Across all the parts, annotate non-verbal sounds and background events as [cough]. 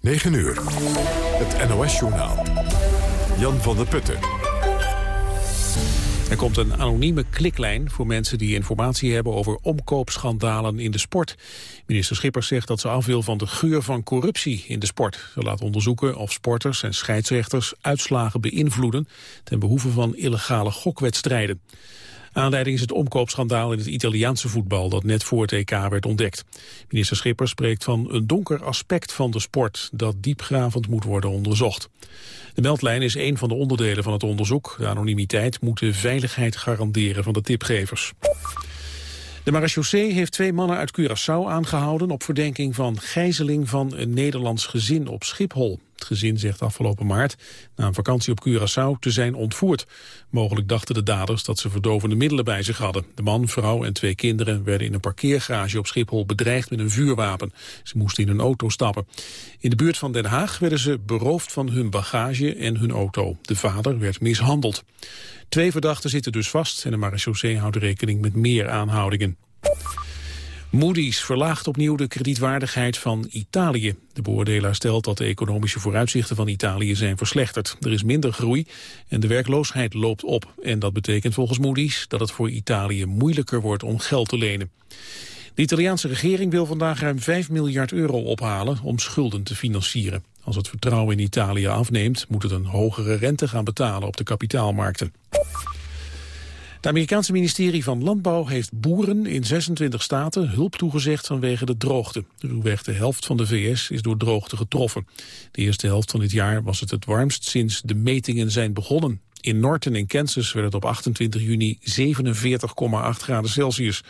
9 uur. Het NOS-journaal. Jan van der Putten. Er komt een anonieme kliklijn voor mensen die informatie hebben over omkoopschandalen in de sport. Minister Schippers zegt dat ze af wil van de geur van corruptie in de sport. Ze laat onderzoeken of sporters en scheidsrechters uitslagen beïnvloeden ten behoeve van illegale gokwedstrijden. Aanleiding is het omkoopschandaal in het Italiaanse voetbal dat net voor het EK werd ontdekt. Minister Schippers spreekt van een donker aspect van de sport dat diepgravend moet worden onderzocht. De meldlijn is een van de onderdelen van het onderzoek. De anonimiteit moet de veiligheid garanderen van de tipgevers. De marechaussee heeft twee mannen uit Curaçao aangehouden... op verdenking van gijzeling van een Nederlands gezin op Schiphol. Het gezin zegt afgelopen maart na een vakantie op Curaçao te zijn ontvoerd. Mogelijk dachten de daders dat ze verdovende middelen bij zich hadden. De man, vrouw en twee kinderen werden in een parkeergarage op Schiphol bedreigd met een vuurwapen. Ze moesten in een auto stappen. In de buurt van Den Haag werden ze beroofd van hun bagage en hun auto. De vader werd mishandeld. Twee verdachten zitten dus vast en de marechaussee houdt rekening met meer aanhoudingen. Moody's verlaagt opnieuw de kredietwaardigheid van Italië. De beoordelaar stelt dat de economische vooruitzichten van Italië zijn verslechterd. Er is minder groei en de werkloosheid loopt op. En dat betekent volgens Moody's dat het voor Italië moeilijker wordt om geld te lenen. De Italiaanse regering wil vandaag ruim 5 miljard euro ophalen om schulden te financieren. Als het vertrouwen in Italië afneemt, moet het een hogere rente gaan betalen op de kapitaalmarkten. Het Amerikaanse ministerie van Landbouw heeft boeren in 26 staten hulp toegezegd vanwege de droogte. Ruwweg de helft van de VS is door droogte getroffen. De eerste helft van dit jaar was het het warmst sinds de metingen zijn begonnen. In Norton in Kansas werd het op 28 juni 47,8 graden Celsius.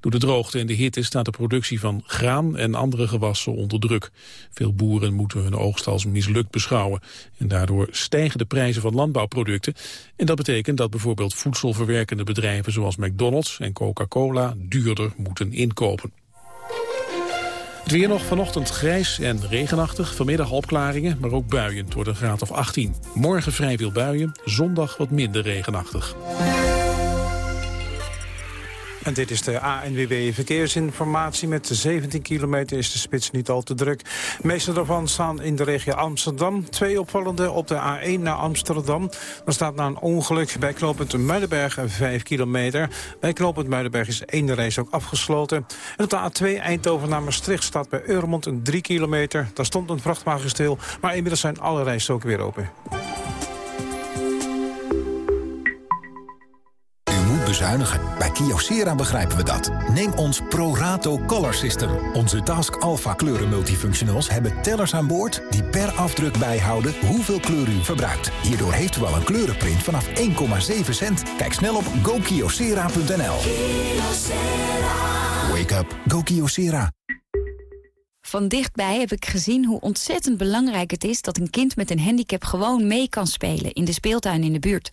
Door de droogte en de hitte staat de productie van graan en andere gewassen onder druk. Veel boeren moeten hun oogst als mislukt beschouwen. En daardoor stijgen de prijzen van landbouwproducten. En dat betekent dat bijvoorbeeld voedselverwerkende bedrijven zoals McDonald's en Coca-Cola duurder moeten inkopen. Het weer nog vanochtend grijs en regenachtig. Vanmiddag opklaringen, maar ook buien. Wordt een graad of 18. Morgen vrij veel buien, zondag wat minder regenachtig. En dit is de ANWB Verkeersinformatie. Met 17 kilometer is de spits niet al te druk. De meeste daarvan staan in de regio Amsterdam. Twee opvallende op de A1 naar Amsterdam. Dan staat na een ongeluk bij knooppunt Muidenberg 5 kilometer. Bij knooppunt Muidenberg is één reis ook afgesloten. En op de A2 Eindhoven naar Maastricht staat bij Eurmond een 3 kilometer. Daar stond een vrachtwagen stil, maar inmiddels zijn alle rijstroken weer open. Bezuinigen. Bij Kyocera begrijpen we dat. Neem ons ProRato Color System. Onze Task Alpha kleuren multifunctionals hebben tellers aan boord... die per afdruk bijhouden hoeveel kleur u verbruikt. Hierdoor heeft u al een kleurenprint vanaf 1,7 cent. Kijk snel op gokyocera.nl. Wake up. Go Kyocera. Van dichtbij heb ik gezien hoe ontzettend belangrijk het is... dat een kind met een handicap gewoon mee kan spelen in de speeltuin in de buurt.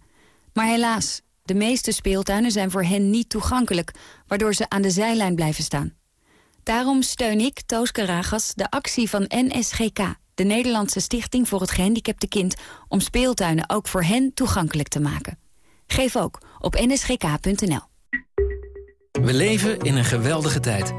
Maar helaas... De meeste speeltuinen zijn voor hen niet toegankelijk, waardoor ze aan de zijlijn blijven staan. Daarom steun ik, Toos Karagas, de actie van NSGK, de Nederlandse Stichting voor het Gehandicapte Kind, om speeltuinen ook voor hen toegankelijk te maken. Geef ook op nsgk.nl. We leven in een geweldige tijd.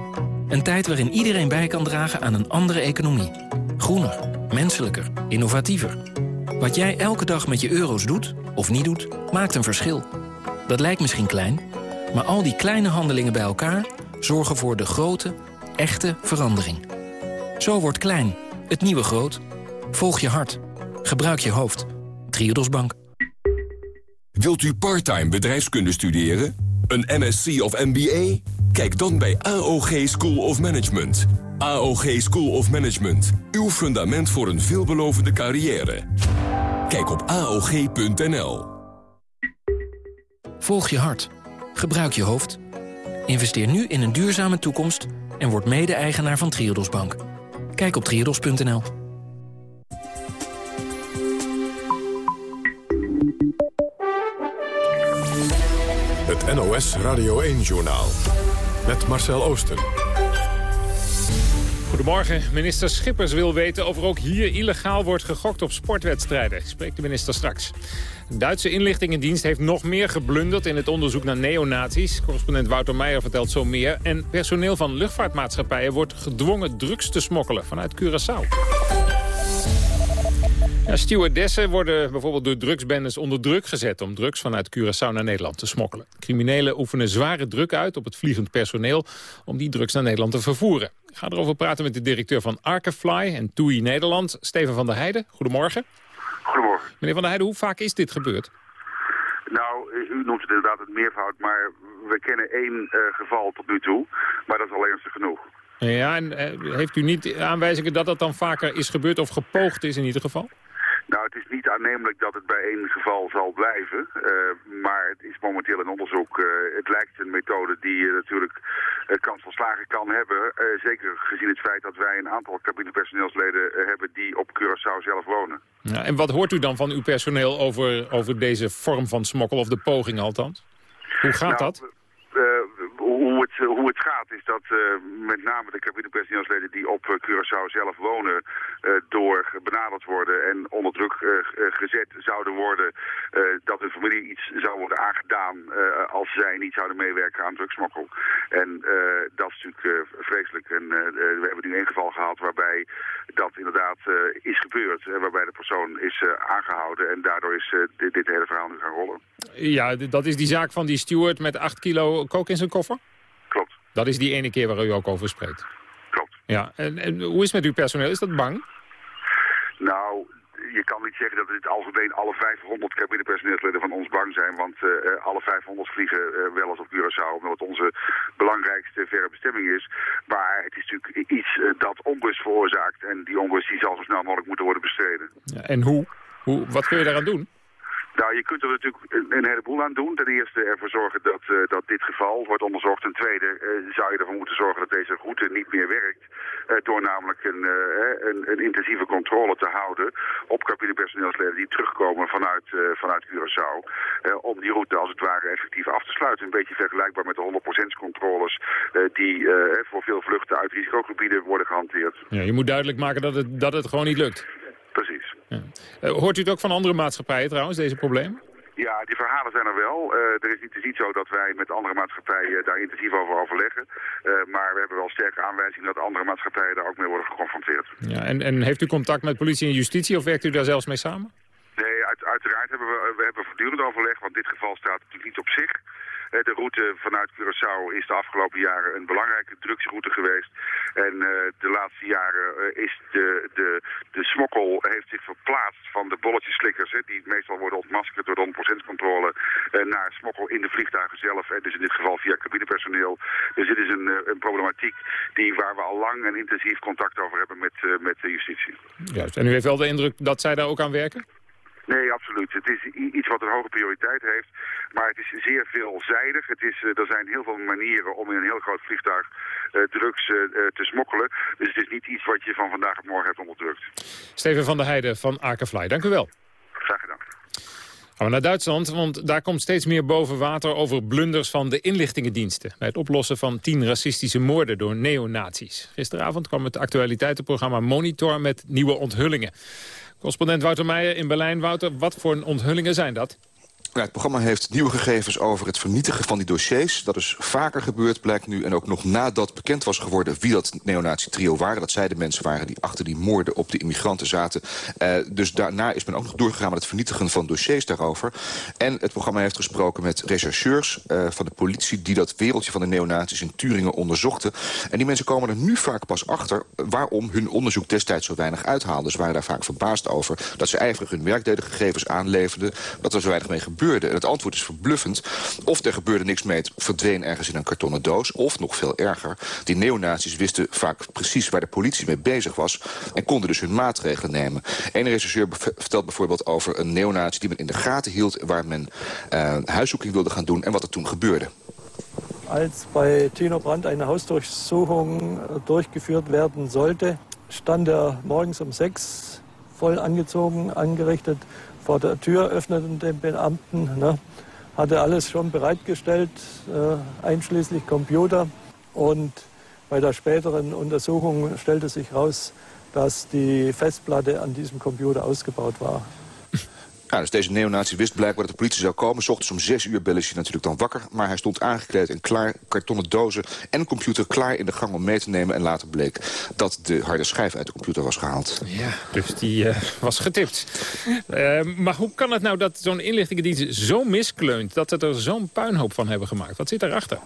Een tijd waarin iedereen bij kan dragen aan een andere economie. Groener, menselijker, innovatiever. Wat jij elke dag met je euro's doet, of niet doet, maakt een verschil. Dat lijkt misschien klein, maar al die kleine handelingen bij elkaar... zorgen voor de grote, echte verandering. Zo wordt klein, het nieuwe groot. Volg je hart. Gebruik je hoofd. Triodos Bank. Wilt u parttime bedrijfskunde studeren? Een MSc of MBA? Kijk dan bij AOG School of Management. AOG School of Management. Uw fundament voor een veelbelovende carrière. Kijk op AOG.nl. Volg je hart. Gebruik je hoofd. Investeer nu in een duurzame toekomst en word mede-eigenaar van Triodos Bank. Kijk op triodos.nl. Het NOS Radio 1-journaal. Met Marcel Oosten. Goedemorgen. Minister Schippers wil weten of er ook hier illegaal wordt gegokt op sportwedstrijden. Spreekt de minister straks. De Duitse inlichtingendienst heeft nog meer geblunderd in het onderzoek naar neonazies. Correspondent Wouter Meijer vertelt zo meer. En personeel van luchtvaartmaatschappijen wordt gedwongen drugs te smokkelen vanuit Curaçao. Ja, stewardessen worden bijvoorbeeld door drugsbendes onder druk gezet... om drugs vanuit Curaçao naar Nederland te smokkelen. Criminelen oefenen zware druk uit op het vliegend personeel... om die drugs naar Nederland te vervoeren. Ik ga erover praten met de directeur van Arkefly en TUI Nederland... Steven van der Heijden. Goedemorgen. Goedemorgen. Meneer van der Heijden, hoe vaak is dit gebeurd? Nou, u noemt het inderdaad het meervoud, maar we kennen één uh, geval tot nu toe. Maar dat is al ernstig genoeg. Ja, en uh, heeft u niet aanwijzingen dat dat dan vaker is gebeurd of gepoogd is in ieder geval? Nou, het is niet aannemelijk dat het bij één geval zal blijven. Uh, maar het is momenteel een onderzoek. Uh, het lijkt een methode die uh, natuurlijk kans van slagen kan hebben. zeker gezien het feit dat wij een aantal cabinepersoneelsleden hebben die op Curaçao zelf wonen. Ja, en wat hoort u dan van uw personeel over, over deze vorm van smokkel, of de poging althans? Hoe gaat nou, dat? Hoe, het, hoe het gaat is dat uh, met name de cabinepersoneelsleden die op uh, Curaçao zelf wonen... Door benaderd worden en onder druk gezet zouden worden... dat hun familie iets zou worden aangedaan als zij niet zouden meewerken aan drugsmokkel. En dat is natuurlijk vreselijk. En we hebben nu één geval gehad waarbij dat inderdaad is gebeurd. waarbij de persoon is aangehouden en daardoor is dit, dit hele verhaal nu gaan rollen. Ja, dat is die zaak van die steward met 8 kilo kook in zijn koffer? Dat is die ene keer waar u ook over spreekt? Klopt. Ja, en, en hoe is het met uw personeel? Is dat bang? Nou, je kan niet zeggen dat in het algemeen alle 500 cabinepersoneelsleden van ons bang zijn. Want uh, alle 500 vliegen uh, wel eens op Curaçao, omdat het onze belangrijkste verre bestemming is. Maar het is natuurlijk iets uh, dat onrust veroorzaakt. En die onrust die zal zo snel mogelijk moeten worden bestreden. Ja, en hoe? hoe? Wat kun je daaraan doen? Nou, je kunt er natuurlijk een, heleboel aan doen. Ten eerste ervoor zorgen dat, uh, dat dit geval wordt onderzocht. Ten tweede uh, zou je ervoor moeten zorgen dat deze route niet meer werkt. Uh, door namelijk een, een, een, intensieve controle te houden op cabinepersoneelsleden die terugkomen vanuit, vanuit Curaçao. om die route als het ware effectief af te sluiten. Een beetje vergelijkbaar met de 100% controles die voor veel vluchten uit risicogebieden worden gehanteerd. Ja, je moet duidelijk maken dat het, dat het gewoon niet lukt. Precies. Ja. Uh, hoort u het ook van andere maatschappijen trouwens, deze problemen? Ja, die verhalen zijn er wel. Uh, er is niet, het is niet zo dat wij met andere maatschappijen daar intensief over overleggen. Uh, maar we hebben wel sterke aanwijzingen dat andere maatschappijen daar ook mee worden geconfronteerd. Ja, en, en heeft u contact met politie en justitie of werkt u daar zelfs mee samen? Nee, uit, uiteraard hebben we, we hebben voortdurend overleg, want dit geval staat natuurlijk niet op zich. Eh, de route vanuit Curaçao is de afgelopen jaren een belangrijke drugsroute geweest. En uh, de laatste jaren uh, is de, de, de smokkel heeft zich verplaatst van de bolletjeslikkers, hè, die meestal worden ontmaskerd door de 100% controle, naar smokkel in de vliegtuigen zelf. En dus in dit geval via cabinepersoneel. Dus dit is een, een problematiek die, waar we al lang en intensief contact over hebben met, met de justitie. Juist. En u heeft wel de indruk dat zij daar ook aan werken? Nee, absoluut. Het is iets wat een hoge prioriteit heeft. Maar het is zeer veelzijdig. Het is, uh, er zijn heel veel manieren om in een heel groot vliegtuig uh, drugs uh, te smokkelen. Dus het is niet iets wat je van vandaag op morgen hebt onderdrukt. Steven van der Heijden van Akerfly, dank u wel. Graag gedaan. Gaan we naar Duitsland, want daar komt steeds meer boven water over blunders van de inlichtingendiensten. Bij het oplossen van tien racistische moorden door neonazies. Gisteravond kwam het actualiteitenprogramma Monitor met nieuwe onthullingen. Correspondent Wouter Meijer in Berlijn. Wouter, wat voor onthullingen zijn dat? Ja, het programma heeft nieuwe gegevens over het vernietigen van die dossiers. Dat is vaker gebeurd, blijkt nu. En ook nog nadat bekend was geworden wie dat neonazi-trio waren. Dat zij de mensen waren die achter die moorden op de immigranten zaten. Uh, dus daarna is men ook nog doorgegaan met het vernietigen van dossiers daarover. En het programma heeft gesproken met rechercheurs uh, van de politie... die dat wereldje van de neonazis in Turingen onderzochten. En die mensen komen er nu vaak pas achter... waarom hun onderzoek destijds zo weinig uithaalde. Ze waren daar vaak verbaasd over dat ze ijverig hun werk deden, gegevens aanleverden... dat er zo weinig mee gebeurde En het antwoord is verbluffend. Of er gebeurde niks mee, het verdween ergens in een kartonnen doos. Of, nog veel erger, die neonazies wisten vaak precies waar de politie mee bezig was... en konden dus hun maatregelen nemen. Een rechercheur vertelt bijvoorbeeld over een neonazi die men in de gaten hield... waar men uh, huiszoeking wilde gaan doen en wat er toen gebeurde. Als bei Tino Brandt eine Hausdurchsuchung durchgeführt werden sollte, stand er morgens um sechs voll angezogen, angerichtet vor der Tür, öffneten den Beamten, ne, hatte alles schon bereitgestellt, äh, einschließlich Computer. Und bei der späteren Untersuchung stellte sich heraus, dass die Festplatte an diesem Computer ausgebaut war. Ja, dus deze neonazi wist blijkbaar dat de politie zou komen. S om zes uur bellen is hij natuurlijk dan wakker. Maar hij stond aangekleed en klaar, kartonnen dozen en computer klaar in de gang om mee te nemen. En later bleek dat de harde schijf uit de computer was gehaald. Ja, dus die uh, was getipt. Uh, maar hoe kan het nou dat zo'n inlichtingendienst zo miskleunt... dat ze er zo'n puinhoop van hebben gemaakt? Wat zit daarachter?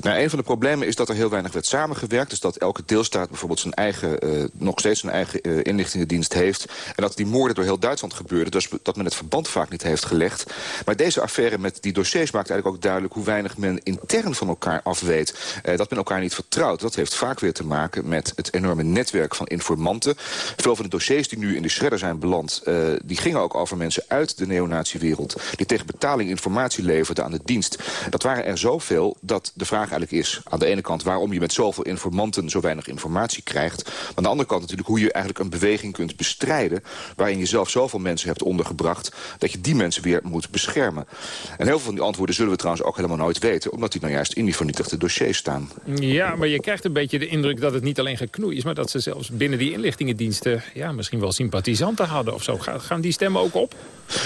Nou, een van de problemen is dat er heel weinig werd samengewerkt. Dus dat elke deelstaat bijvoorbeeld zijn eigen, uh, nog steeds zijn eigen uh, inlichtingendienst heeft. En dat die moorden door heel Duitsland gebeurden. Dus dat men het verband vaak niet heeft gelegd. Maar deze affaire met die dossiers maakt eigenlijk ook duidelijk... hoe weinig men intern van elkaar afweet. Uh, dat men elkaar niet vertrouwt. Dat heeft vaak weer te maken met het enorme netwerk van informanten. Veel van de dossiers die nu in de shredder zijn beland... die gingen ook over mensen uit de neonatiewereld... die tegen betaling informatie leverden aan de dienst. Dat waren er zoveel dat de vraag eigenlijk is... aan de ene kant waarom je met zoveel informanten zo weinig informatie krijgt. Maar aan de andere kant natuurlijk hoe je eigenlijk een beweging kunt bestrijden... waarin je zelf zoveel mensen hebt ondergebracht... dat je die mensen weer moet beschermen. En heel veel van die antwoorden zullen we trouwens ook helemaal nooit weten... omdat die nou juist in die vernietigde dossiers staan. Ja, maar je krijgt een beetje de indruk dat het niet alleen geknoei is... maar dat ze zelfs binnen die inlichtingendiensten... ja, misschien wel sympathisanten hadden of zo. Gaan die stemmen ook op?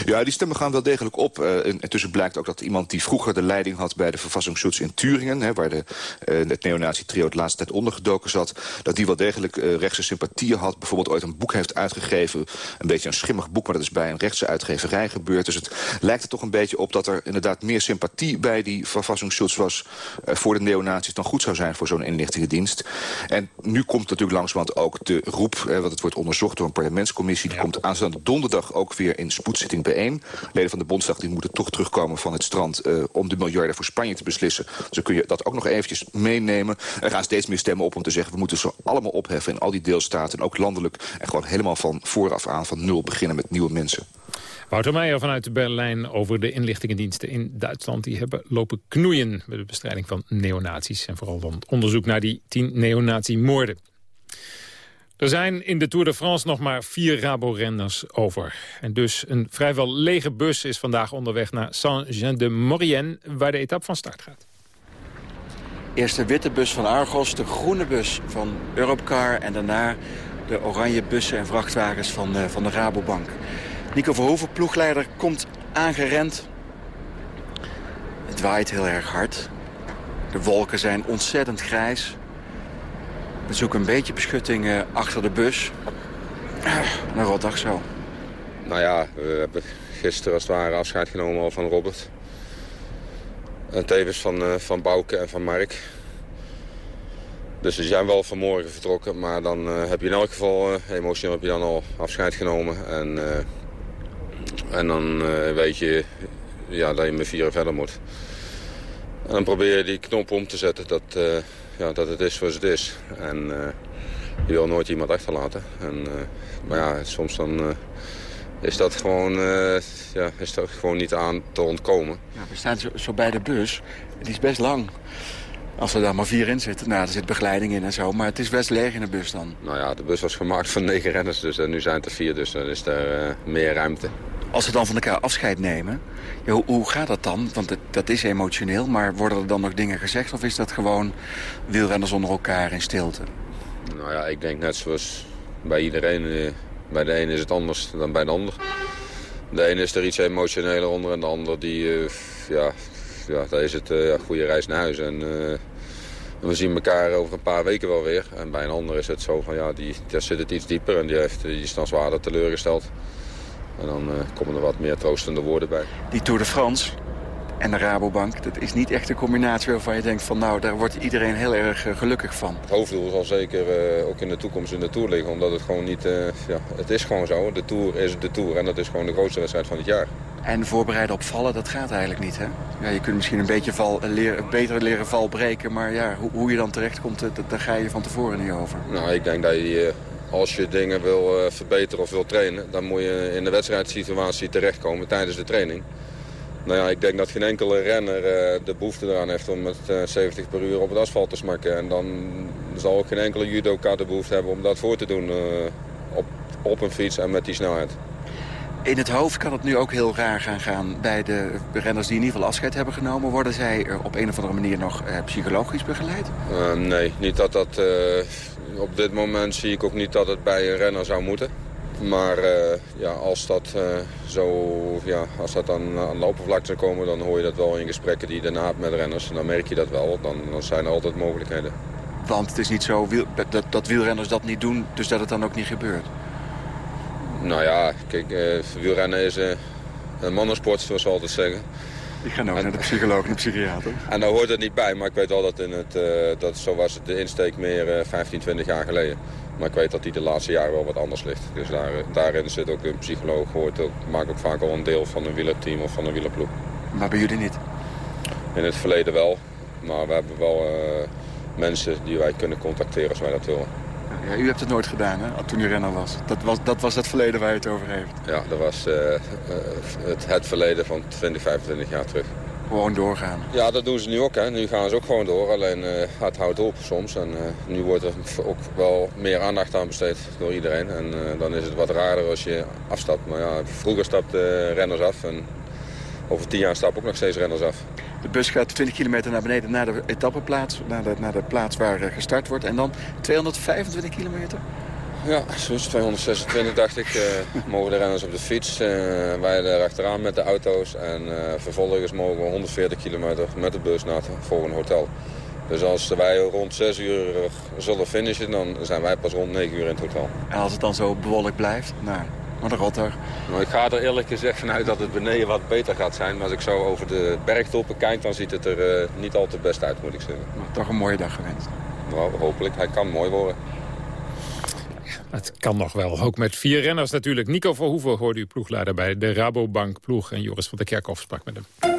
Ja, die stemmen gaan wel degelijk op. Uh, intussen blijkt ook dat iemand die vroeger de leiding had... bij de Verfassungsschutz in Turingen... Hè, waar de, uh, het neonazi-trio de laatste tijd ondergedoken zat... dat die wel degelijk uh, rechtse sympathieën had. Bijvoorbeeld ooit een boek heeft uitgegeven. Een beetje een schimmig boek, maar dat is bij een rechtse uitgeverij gebeurd. Dus het lijkt er toch een beetje op dat er inderdaad meer sympathie... bij die Verfassungsschutz was voor de neonazis... dan goed zou zijn voor zo'n inlichtingendienst. En nu komt natuurlijk langzamerhand ook de roep... want het wordt onderzocht door een parlementscommissie... die ja. komt aanstaande donderdag ook weer in spoedzitting bijeen. Leden van de Bondsdag die moeten toch terugkomen van het strand... Om de miljarden voor Spanje te beslissen. Dus kun je dat ook nog eventjes meenemen. Er gaan steeds meer stemmen op om te zeggen... we moeten ze allemaal opheffen in al die deelstaten... en ook landelijk en gewoon helemaal van vooraf aan van nul beginnen met nieuwe mensen. Wouter Meijer vanuit Berlijn over de inlichtingendiensten in Duitsland. Die hebben lopen knoeien met de bestrijding van neonazies. En vooral van onderzoek naar die tien neonazi-moorden. Er zijn in de Tour de France nog maar vier Rabo-renners over. En dus een vrijwel lege bus is vandaag onderweg naar Saint-Jean-de-Maurienne... waar de etappe van start gaat. Eerst de witte bus van Argos, de groene bus van Europcar... en daarna de oranje bussen en vrachtwagens van de, van de Rabobank. Nico Verhoeven, ploegleider, komt aangerend. Het waait heel erg hard. De wolken zijn ontzettend grijs. We zoeken een beetje beschutting uh, achter de bus. Een rotdag zo. Nou ja, we hebben gisteren als het ware afscheid genomen al van Robert. En tevens van, uh, van Bouke en van Mark. Dus die zijn wel vanmorgen vertrokken. Maar dan uh, heb je in elk geval, emotioneel heb je dan al afscheid genomen. En, en dan weet je ja, dat je met vieren verder moet. En dan probeer je die knop om te zetten dat ja, dat het is zoals het is. En je wil nooit iemand achterlaten. En, maar ja, soms dan is dat gewoon, ja, is dat gewoon niet aan te ontkomen. Ja, we staan zo, zo, bij de bus. Die is best lang. Als er daar maar vier in zitten. Nou, er zit begeleiding in en zo. Maar het is best leeg in de bus dan. Nou ja, de bus was gemaakt van negen renners. Dus nu zijn het er vier. Dus dan is er meer ruimte. Als ze dan van elkaar afscheid nemen, ja, hoe, hoe, gaat dat dan? Want het, dat is emotioneel, maar worden er dan nog dingen gezegd... of is dat gewoon wielrenners onder elkaar in stilte? Nou ja, ik denk net zoals bij iedereen. Bij de ene is het anders dan bij de ander. De ene is er iets emotioneler onder en de ander die... Uh, ja, ja, daar is het uh, ja, goede reis naar huis. En, uh, we zien elkaar over een paar weken wel weer. En bij een ander is het zo van, ja, die, daar zit het iets dieper... en die, heeft, die is dan zwaarder teleurgesteld. En dan komen er wat meer troostende woorden bij. Die Tour de France en de Rabobank, dat is niet echt een combinatie waarvan je denkt van nou, daar wordt iedereen heel erg uh, gelukkig van. Het hoofddoel zal zeker uh, ook in de toekomst in de Tour liggen, omdat het gewoon niet, ja, het is gewoon zo. De Tour is de Tour en dat is gewoon de grootste wedstrijd van het jaar. En voorbereiden op vallen, dat gaat eigenlijk niet, hè? Ja, je kunt misschien een beetje val, leren, beter leren val breken, maar ja, hoe, hoe je dan terechtkomt, dat, daar ga je van tevoren niet over. Nou, ik denk dat je als je dingen wil verbeteren of wil trainen... dan moet je in de wedstrijdsituatie terechtkomen tijdens de training. Nou ja, ik denk dat geen enkele renner uh, de behoefte eraan heeft om met uh, 70 per uur op het asfalt te smakken. En dan zal ook geen enkele judoka de behoefte hebben om dat voor te doen op, op een fiets en met die snelheid. In het hoofd kan het nu ook heel raar gaan gaan bij de renners die in ieder geval afscheid hebben genomen. Worden zij op een of andere manier nog psychologisch begeleid? nee, niet dat dat op dit moment zie ik ook niet dat het bij een renner zou moeten. Maar uh, ja, als, dat, uh, zo, ja, als dat dan aan de oppervlakte zou komen... dan hoor je dat wel in gesprekken die je daarna hebt met renners. En dan merk je dat wel. Dan, dan zijn er altijd mogelijkheden. Want het is niet zo dat, dat wielrenners dat niet doen, dus dat het dan ook niet gebeurt? Nou ja, kijk, uh, wielrennen is een mannensport, zoals altijd zeggen. Ik ga nou naar de psycholoog en de psychiater. [laughs] En daar hoort het niet bij, maar ik weet wel dat, in het, dat zo was de insteek meer uh, 15, 20 jaar geleden. Maar ik weet dat die de laatste jaren wel wat anders ligt. Dus daar, daarin zit ook een psycholoog, hoort ook, maakt ook vaak al een deel van een wielerteam of van een wielerploeg. Maar bij jullie niet? In het verleden wel, maar we hebben wel uh, mensen die wij kunnen contacteren als wij dat willen. Ja, u hebt het nooit gedaan, hè, toen u renner was. Dat was, dat was het verleden waar je het over heeft. Ja, dat was uh, het, het verleden van 20, 25 jaar terug. Gewoon doorgaan. Ja, dat doen ze nu ook. Hè. Nu gaan ze ook gewoon door. Alleen uh, het houdt op soms. En uh, nu wordt er ook wel meer aandacht aan besteed door iedereen. En uh, dan is het wat raarder als je afstapt. Maar ja, vroeger stapten renners af. En over tien jaar stappen ook nog steeds renners af. De bus gaat 20 kilometer naar beneden naar de etappeplaats. Naar de, naar de plaats waar gestart wordt. En dan 225 kilometer? Ja, zoals 226 dacht ik, uh, mogen de renners op de fiets. Uh, wij er achteraan met de auto's. En uh, vervolgens mogen we 140 kilometer met de bus naar het volgende hotel. Dus als wij rond 6 uur zullen finishen, dan zijn wij pas rond 9 uur in het hotel. En als het dan zo bewolkt blijft? Nou, wat een rotter. Nou, ik ga er eerlijk gezegd vanuit dat het beneden wat beter gaat zijn. Maar als ik zo over de bergtoppen kijk, dan ziet het er niet al te best uit, moet ik zeggen. Maar toch een mooie dag gewenst. Nou, hopelijk. Hij kan mooi worden. Het kan nog wel. Ook met vier renners natuurlijk. Nico Verhoeven hoorde u ploegleider bij de Rabobank ploeg. En Joris van der Kerkhoff sprak met hem.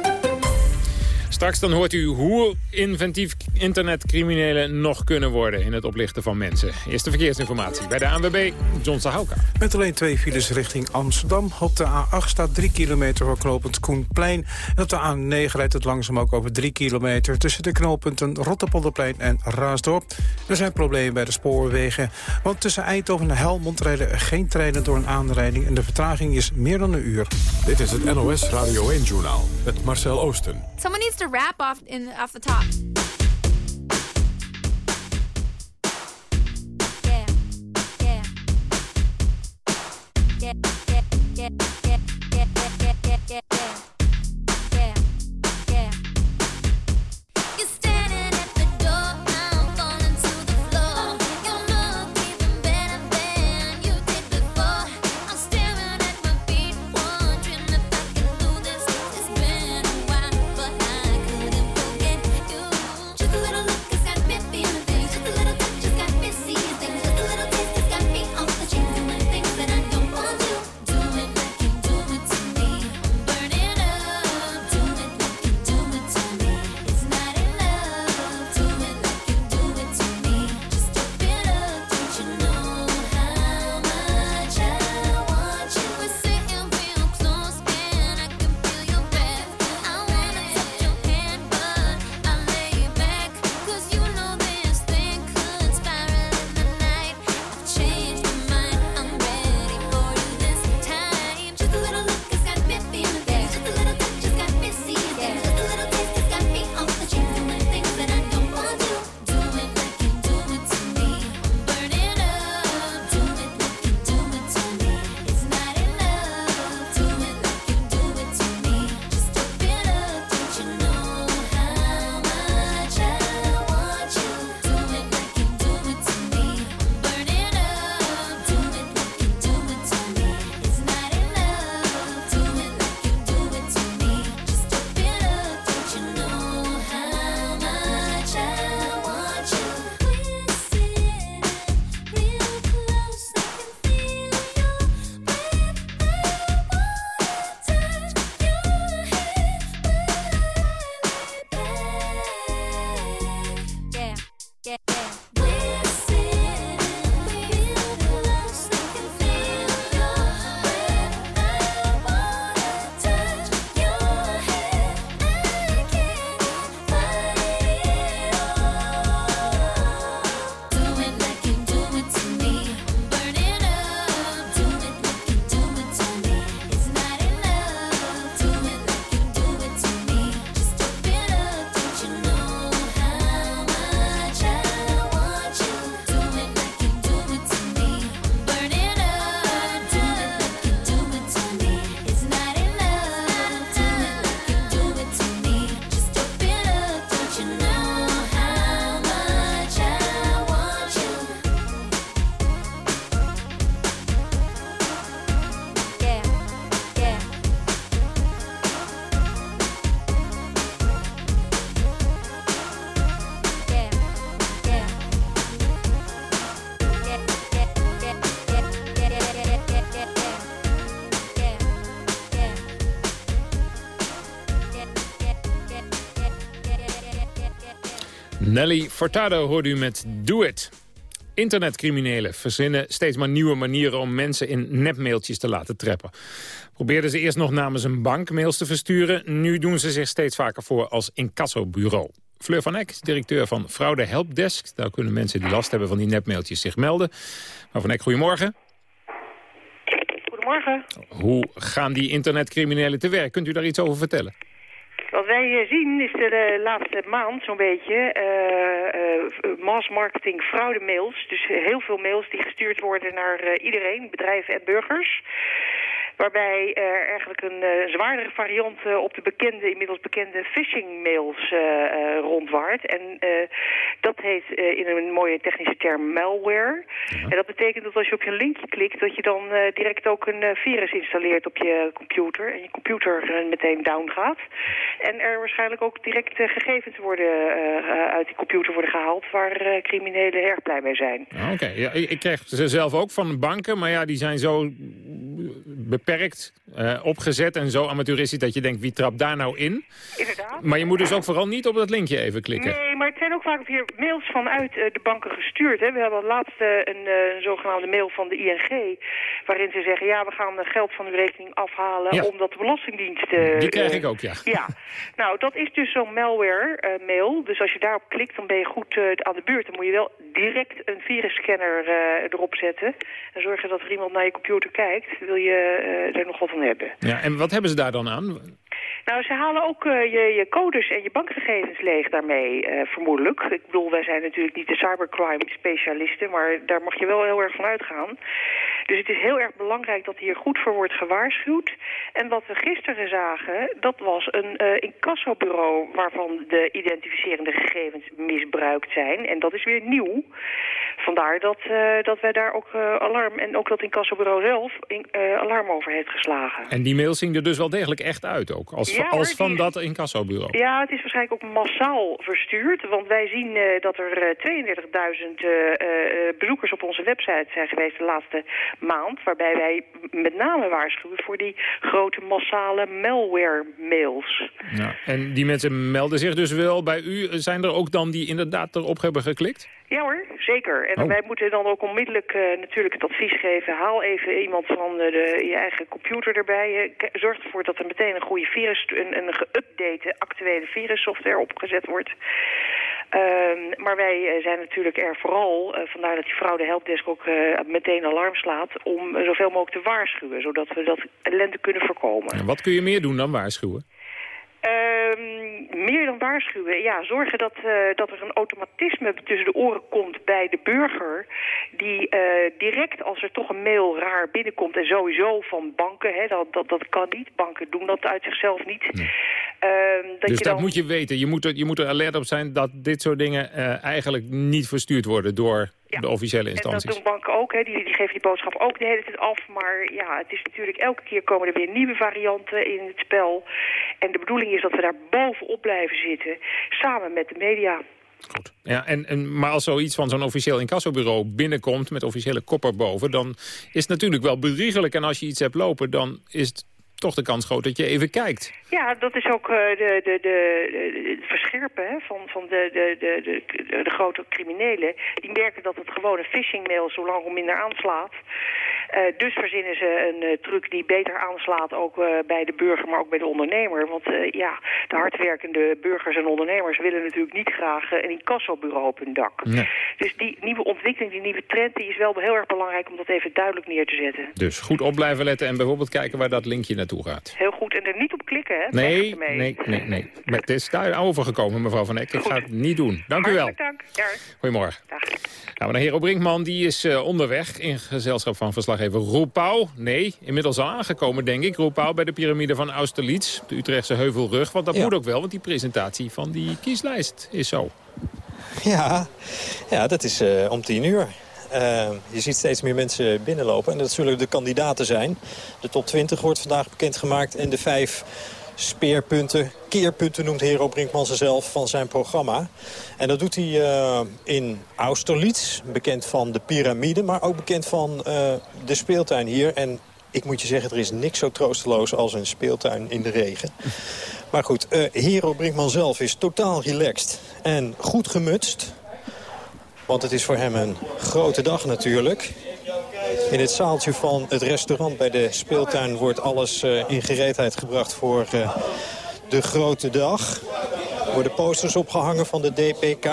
Straks dan hoort u hoe inventief internetcriminelen nog kunnen worden in het oplichten van mensen. Eerste verkeersinformatie bij de ANWB, John Sahauka. Met alleen twee files richting Amsterdam. Op de A8 staat 3 kilometer voor knooppunt Koenplein. En op de A9 rijdt het langzaam ook over 3 kilometer... tussen de knooppunten Rotterpolderplein en Raasdorp. Er zijn problemen bij de spoorwegen. Want tussen Eindhoven en Helmond rijden geen treinen door een aanrijding... en de vertraging is meer dan een uur. Dit is het NOS Radio 1-journaal met Marcel Oosten. Someone needs a rap off in off the top. Yeah, yeah, yeah, yeah, yeah, yeah, yeah, yeah, yeah, yeah. Nelly Furtado hoort u met Do It. Internetcriminelen verzinnen steeds maar nieuwe manieren om mensen in nepmailtjes te laten treppen. Probeerden ze eerst nog namens een bank mails te versturen. Nu doen ze zich steeds vaker voor als incassobureau. Fleur van Eck, directeur van Fraude Helpdesk. Daar kunnen mensen die last hebben van die nepmailtjes zich melden. Maar van Eck, goedemorgen. Goedemorgen. Hoe gaan die internetcriminelen te werk? Kunt u daar iets over vertellen? Wat wij zien is de eh, laatste maand zo'n beetje eh, mass marketing fraude mails. Dus heel veel mails die gestuurd worden naar iedereen, bedrijven en burgers. Waarbij er eigenlijk een eh, zwaardere variant eh, op de bekende, inmiddels bekende phishing mails eh, eh, rondwaart. En eh, dat heet eh, in een mooie technische term malware. En dat betekent dat als je op je linkje klikt, dat je dan eh, direct ook een eh, virus installeert op je computer. En je computer eh, meteen down gaat. En er waarschijnlijk ook direct eh, gegevens worden, eh, eh, uit die computer worden gehaald waar eh, criminelen erg blij mee zijn. Ah, Oké, ja, ik, ik krijg ze zelf ook van banken, maar ja, die zijn zo beperkt eh, opgezet en zo amateuristisch dat je denkt, wie trapt daar nou in? Inderdaad. Maar je moet dus ook vooral niet op dat linkje even klikken. Nee, maar het zijn ook vaak weer mails vanuit eh, de banken gestuurd. Hè. We hebben laatst eh, een, een zogenaamde mail van de ING... waarin ze zeggen, ja, we gaan geld van uw rekening afhalen... Ja. omdat de Belastingdienst... Die krijg ik ook, ja. [laughs] Ja, nou, dat is dus zo'n malware-mail. dus als je daarop klikt, dan ben je goed aan de beurt. Dan moet je wel direct een virusscanner erop zetten... en zorgen dat er iemand naar je computer kijkt. Wil je er nog wat van hebben. Ja, en wat hebben ze daar dan aan? Nou, ze halen ook eh, je, je codes en je bankgegevens leeg daarmee, eh, vermoedelijk. Ik bedoel, wij zijn natuurlijk niet de cybercrime-specialisten, maar daar mag je wel heel erg van uitgaan. Dus het is heel erg belangrijk dat hier goed voor wordt gewaarschuwd. En wat we gisteren zagen, dat was een eh incassobureau waarvan de identificerende gegevens misbruikt zijn. En dat is weer nieuw. Vandaar dat, eh, dat wij daar ook eh, alarm, en ook dat incassobureau zelf, in, alarm over heeft geslagen. En die mails zien er dus wel degelijk echt uit ook, als, Ja, van is- dat incassobureau. Ja, het is waarschijnlijk ook massaal verstuurd. Want wij zien dat er eh, 32.000 eh, eh, bezoekers op onze website zijn geweest de laatste maand. Waarbij wij met name waarschuwen voor die grote massale malware-mails. Ja. En die mensen melden zich dus wel bij u. Zijn er ook dan die inderdaad erop hebben geklikt? Ja hoor, zeker. En Oh. wij moeten dan ook onmiddellijk eh, natuurlijk het advies geven. Haal even iemand van eh, de, je eigen computer erbij. Eh, zorg ervoor dat er meteen een goede virus, een, een geüpdate actuele virussoftware opgezet wordt. Ehm, maar wij eh, zijn natuurlijk er vooral, eh, vandaar dat die fraude helpdesk ook eh, meteen alarm slaat, om zoveel mogelijk te waarschuwen, zodat we dat ellende kunnen voorkomen. En wat kun je meer doen dan waarschuwen? Ehm, meer dan waarschuwen. Ja, zorgen dat, eh, dat er een automatisme tussen de oren komt bij de burger. Die eh, direct als er toch een mail raar binnenkomt. En sowieso van banken. Hè, dat, dat, dat kan niet. Banken doen dat uit zichzelf niet. Ehm, dat dus je dat dan... moet je weten. Je moet, er, je moet er alert op zijn dat dit soort dingen eh, eigenlijk niet verstuurd worden door de officiële En dat instanties. doen banken ook, hè. Die, die geven die boodschap ook de hele tijd af. Maar ja, het is natuurlijk elke keer komen er weer nieuwe varianten in het spel. En de bedoeling is dat we daar bovenop blijven zitten, samen met de media. Ja, en, en, maar als zoiets van zo'n officieel incassobureau binnenkomt met officiële kop erboven, dan is het natuurlijk wel bedriegelijk. En als je iets hebt lopen, dan is het toch de kans groot dat je even kijkt. Ja, dat is ook eh, de, de, de, het verscherpen hè, van, van de, de, de, de, grote criminelen. Die merken dat het gewone phishingmail zo lang minder aanslaat. Eh, dus verzinnen ze een eh, truc die beter aanslaat ook eh, bij de burger, maar ook bij de ondernemer. Want ja, de hardwerkende burgers en ondernemers willen natuurlijk niet graag een incassobureau op hun dak. Dus die nieuwe ontwikkeling, die nieuwe trend, die is wel heel erg belangrijk om dat even duidelijk neer te zetten. Dus goed op blijven letten en bijvoorbeeld kijken waar dat linkje naartoe gaat. Heel goed. En er niet op klikken, hè? Nee, nee, nee, nee. Maar het is daar overgekomen, mevrouw Van Eck. Ik ga het niet doen. Dank u wel. Hartelijk dank. Ja. Goedemorgen. Gaan we naar Hero Brinkman. Die is onderweg in gezelschap van verslaggever Roel Pauw. Nee, inmiddels al aangekomen, denk ik. Roel Pauw bij de piramide van Austerlitz. De Utrechtse Heuvelrug. Want dat moet ook wel, want die presentatie van die kieslijst is zo. Ja, ja dat is eh, om tien uur. Eh, je ziet steeds meer mensen binnenlopen. En dat zullen de kandidaten zijn. De top 20 wordt vandaag bekendgemaakt. En de vijf speerpunten, keerpunten noemt Hero Brinkman zelf van zijn programma. En dat doet hij eh, in Austerlitz, bekend van de piramide... maar ook bekend van eh, de speeltuin hier. En ik moet je zeggen, er is niks zo troosteloos als een speeltuin in de regen. [laughs] Maar goed, eh Hero Brinkman zelf is totaal relaxed en goed gemutst. Want het is voor hem een grote dag natuurlijk. In het zaaltje van het restaurant bij de speeltuin wordt alles eh, in gereedheid gebracht voor eh, de grote dag. Er worden posters opgehangen van de DPK.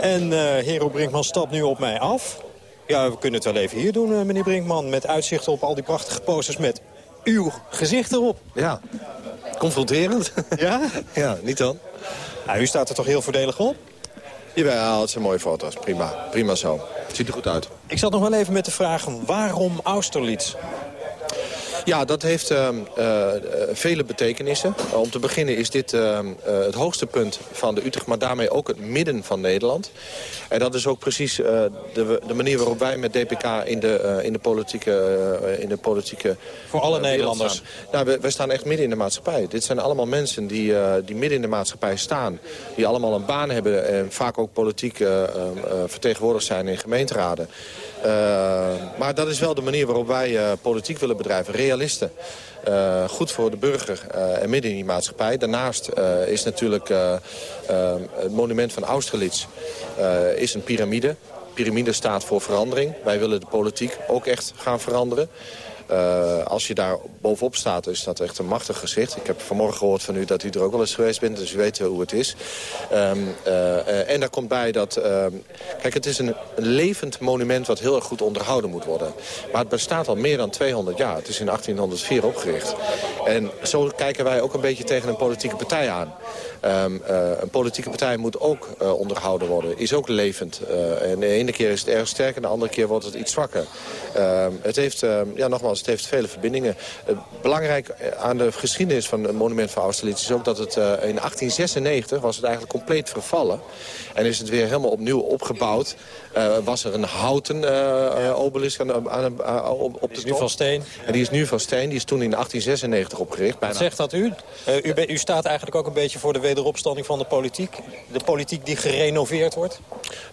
En eh Hero Brinkman stapt nu op mij af. Ja, we kunnen het wel even hier doen, meneer Brinkman. Met uitzicht op al die prachtige posters met uw gezicht erop. Ja, confronterend. Ja? [laughs] ja, niet dan. Nou, u staat er toch heel voordelig op? Jawel, het zijn mooie foto's. Prima, prima zo. Het ziet er goed uit. Ik zat nog wel even met de vraag, waarom Austerlitz? Ja, dat heeft ehm, eh, vele betekenissen. om te beginnen is dit ehm, eh, het hoogste punt van de Utrecht... maar daarmee ook het midden van Nederland. En dat is ook precies eh, de, de manier waarop wij met DPK in de, in de politieke... in de politieke Voor alle Nederlanders. staan. Nou, we, wij staan echt midden in de maatschappij. Dit zijn allemaal mensen die, die midden in de maatschappij staan. Die allemaal een baan hebben en vaak ook politiek vertegenwoordigd zijn in gemeenteraden. Eh, maar dat is wel de manier waarop wij eh, politiek willen bedrijven. Realisten. Eh, goed voor de burger en midden in die maatschappij. Daarnaast is natuurlijk het monument van Austerlitz is een piramide. Piramide staat voor verandering. Wij willen de politiek ook echt gaan veranderen. Eh, als je daar bovenop staat, is dat echt een machtig gezicht. Ik heb vanmorgen gehoord van u dat u er ook wel eens geweest bent, dus u weet hoe het is. Ehm, eh, en daar komt bij dat... ehm, kijk, het is een levend monument wat heel erg goed onderhouden moet worden. Maar het bestaat al meer dan 200 jaar. Het is in 1804 opgericht. En zo kijken wij ook een beetje tegen een politieke partij aan. Ehm, eh, een politieke partij moet ook eh, onderhouden worden, is ook levend. Eh, en de ene keer is het erg sterk en de andere keer wordt het iets zwakker. Ehm, het heeft, ehm, ja, nogmaals, het heeft vele verbindingen. Belangrijk aan de geschiedenis van het monument van Austerlitz is ook dat het in 1896 was het eigenlijk compleet vervallen. En is het weer helemaal opnieuw opgebouwd. Eh, was er een houten eh, eh, obelisk aan, aan, aan- op, op de nu top. van steen. En die is nu van steen. Die is toen in 1896 opgericht. Wat zegt dat u? U, u staat eigenlijk ook een beetje voor de wederopstanding van de politiek. De politiek die gerenoveerd wordt.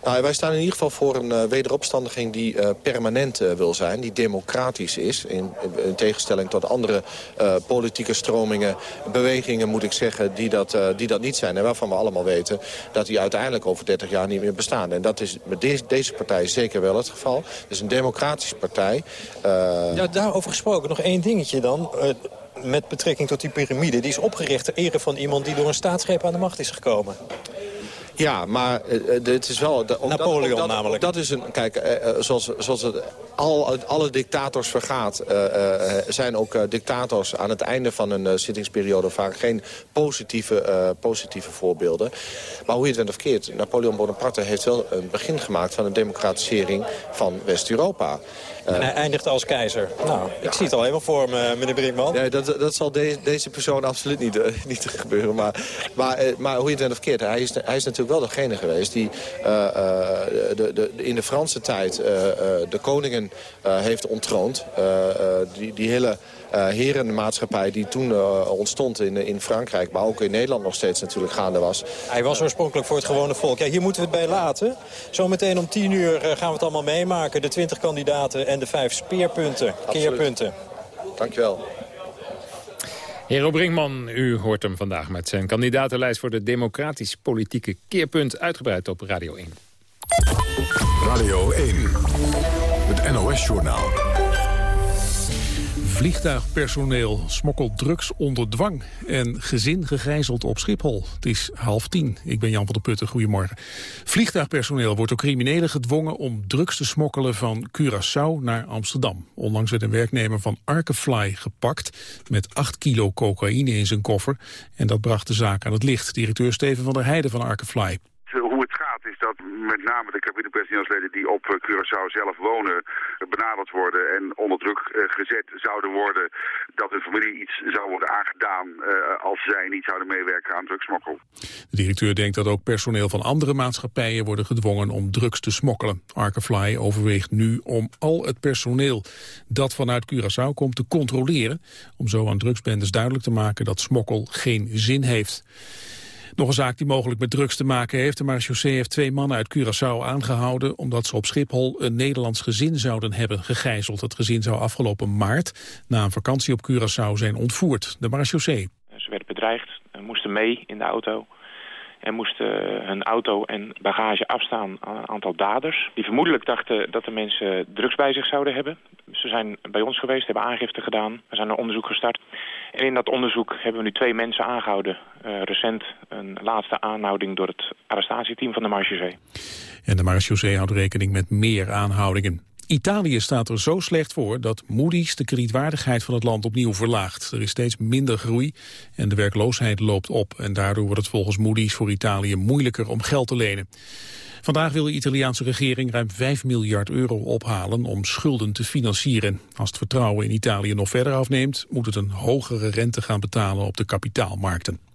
Nou, wij staan in ieder geval voor een wederopstandiging die permanent wil zijn. Die democratisch is. In, in tegenstelling tot andere politieke stromingen, bewegingen moet ik zeggen, die dat, die dat niet zijn. En waarvan we allemaal weten dat die uiteindelijk over 30 jaar niet meer bestaan. En dat is met deze, deze partij zeker wel het geval. Het is een democratische partij. Eh, Ja, daarover gesproken, nog één dingetje dan. eh, met betrekking tot die piramide. Die is opgericht ter ere van iemand die door een staatsgreep aan de macht is gekomen. Ja, maar eh, het is wel... ook Napoleon dat, ook dat, namelijk. ook Dat is een... Kijk, zoals, zoals het al, alle dictators vergaat... eh, eh, zijn ook eh, dictators aan het einde van een zittingsperiode... vaak geen positieve, positieve voorbeelden. Maar hoe je het bent of keert... Napoleon Bonaparte heeft wel een begin gemaakt... van een democratisering van West-Europa. En hij eindigt als keizer. Nou, ik zie het al helemaal voor me, meneer Brinkman. Nee, dat, dat zal de- deze persoon absoluut niet, niet gebeuren. Maar, maar, maar hoe je het bent of keert, hij is, hij is natuurlijk wel degene geweest... die de, de, in de Franse tijd de koningen eh, heeft ontroond. Eh, eh, die, die hele eh herenmaatschappij die toen ontstond in, in Frankrijk... maar ook in Nederland nog steeds natuurlijk gaande was. Hij was oorspronkelijk voor het gewone volk. Ja, hier moeten we het bij laten. Zometeen om tien uur gaan we het allemaal meemaken. De twintig kandidaten en de vijf speerpunten, keerpunten. Dankjewel. Hero Brinkman, u hoort hem vandaag met zijn kandidatenlijst... voor de democratisch-politieke keerpunt, uitgebreid op Radio 1. Radio 1. NOS-journaal. Vliegtuigpersoneel smokkelt drugs onder dwang en gezin gegijzeld op Schiphol. Het is half tien. Ik ben Jan van der Putten. Goedemorgen. Vliegtuigpersoneel wordt door criminelen gedwongen om drugs te smokkelen van Curaçao naar Amsterdam. Onlangs werd een werknemer van Arkefly gepakt met 8 kilo cocaïne in zijn koffer. En dat bracht de zaak aan het licht. Directeur Steven van der Heijden van Arkefly. Hoe het gaat is dat met name de cabinepersoneelsleden die op eh, Curaçao zelf wonen eh, benaderd worden en onder druk eh, gezet zouden worden dat hun familie iets zou worden aangedaan als zij niet zouden meewerken aan drugsmokkel. De directeur denkt dat ook personeel van andere maatschappijen worden gedwongen om drugs te smokkelen. Arkefly overweegt nu om al het personeel dat vanuit Curaçao komt te controleren, om zo aan drugsbendes duidelijk te maken dat smokkel geen zin heeft. Nog een zaak die mogelijk met drugs te maken heeft. De marechaussee heeft twee mannen uit Curaçao aangehouden... omdat ze op Schiphol een Nederlands gezin zouden hebben gegijzeld. Het gezin zou afgelopen maart na een vakantie op Curaçao zijn ontvoerd. De marechaussee. Ze werden bedreigd, en moesten mee in de auto en moesten hun auto en bagage afstaan aan een aantal daders. Die vermoedelijk dachten dat de mensen drugs bij zich zouden hebben. Ze zijn bij ons geweest, hebben aangifte gedaan. We zijn een onderzoek gestart. En in dat onderzoek hebben we nu twee mensen aangehouden. Uh, recent een laatste aanhouding door het arrestatieteam van de Marechaussee. En de Marechaussee houdt rekening met meer aanhoudingen. Italië staat er zo slecht voor dat Moody's de kredietwaardigheid van het land opnieuw verlaagt. Er is steeds minder groei en de werkloosheid loopt op. En daardoor wordt het volgens Moody's voor Italië moeilijker om geld te lenen. Vandaag wil de Italiaanse regering ruim 5 miljard euro ophalen om schulden te financieren. Als het vertrouwen in Italië nog verder afneemt, moet het een hogere rente gaan betalen op de kapitaalmarkten.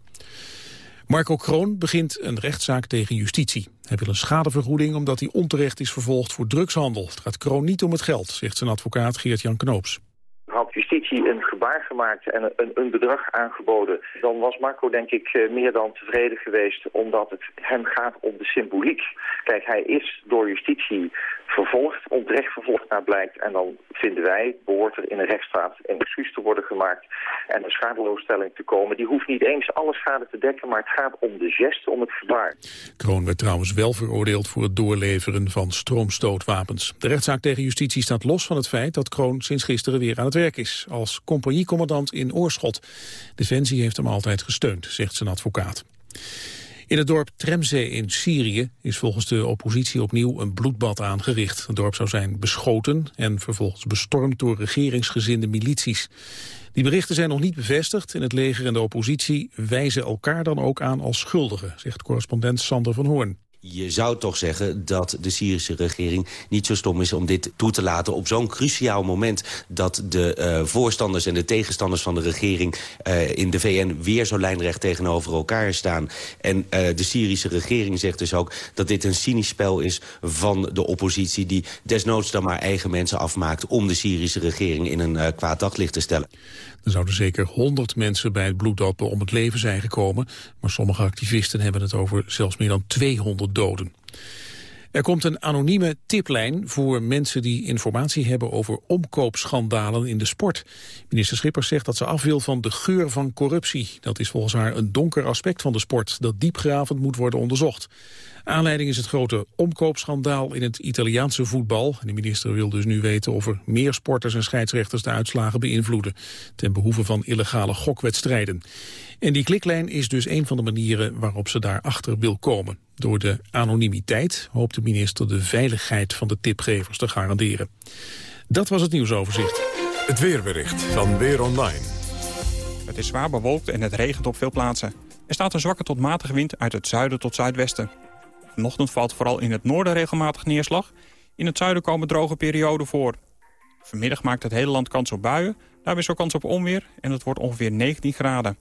Marco Kroon begint een rechtszaak tegen justitie. Hij wil een schadevergoeding omdat hij onterecht is vervolgd voor drugshandel. Het gaat Kroon niet om het geld, zegt zijn advocaat Geert-Jan Knoops had justitie een gebaar gemaakt en een, een, bedrag aangeboden... dan was Marco denk ik eh, meer dan tevreden geweest omdat het hem gaat om de symboliek. Kijk, hij is door justitie vervolgd, onterecht vervolgd naar blijkt. En dan vinden wij, behoort er in een rechtsstaat een excuus te worden gemaakt... en een schadeloosstelling te komen. Die hoeft niet eens alle schade te dekken, maar het gaat om de geste, om het gebaar. Kroon werd trouwens wel veroordeeld voor het doorleveren van stroomstootwapens. De rechtszaak tegen justitie staat los van het feit dat Kroon sinds gisteren weer aan het werk is... als compagniecommandant in Oorschot. Defensie heeft hem altijd gesteund, zegt zijn advocaat. In het dorp Tremzee in Syrië is volgens de oppositie opnieuw een bloedbad aangericht. Het dorp zou zijn beschoten en vervolgens bestormd door regeringsgezinde milities. Die berichten zijn nog niet bevestigd en het leger en de oppositie wijzen elkaar dan ook aan als schuldigen, zegt correspondent Sander van Hoorn je zou toch zeggen dat de Syrische regering niet zo stom is om dit toe te laten op zo'n cruciaal moment dat de uh, voorstanders en de tegenstanders van de regering uh, in de VN weer zo lijnrecht tegenover elkaar staan. En uh, de Syrische regering zegt dus ook dat dit een cynisch spel is van de oppositie die desnoods dan maar eigen mensen afmaakt om de Syrische regering in een kwaad daglicht te stellen. Er zouden zeker 100 mensen bij het bloeddoppen om het leven zijn gekomen. Maar sommige activisten hebben het over zelfs meer dan 200 doden. Er komt een anonieme tiplijn voor mensen die informatie hebben over omkoopschandalen in de sport. Minister Schippers zegt dat ze af wil van de geur van corruptie. Dat is volgens haar een donker aspect van de sport dat diepgravend moet worden onderzocht. Aanleiding is het grote omkoopschandaal in het Italiaanse voetbal. De minister wil dus nu weten of er meer sporters en scheidsrechters de uitslagen beïnvloeden. Ten behoeve van illegale gokwedstrijden. En die kliklijn is dus een van de manieren waarop ze daarachter wil komen. Door de anonimiteit hoopt de minister de veiligheid van de tipgevers te garanderen. Dat was het nieuwsoverzicht. Het weerbericht van Weer Online. Het is zwaar bewolkt en het regent op veel plaatsen. Er staat een zwakke tot matige wind uit het zuiden tot zuidwesten. Vanochtend valt vooral in het noorden regelmatig neerslag. In het zuiden komen droge perioden voor. Vanmiddag maakt het hele land kans op buien. Daarbij is ook kans op onweer en het wordt ongeveer 19 graden.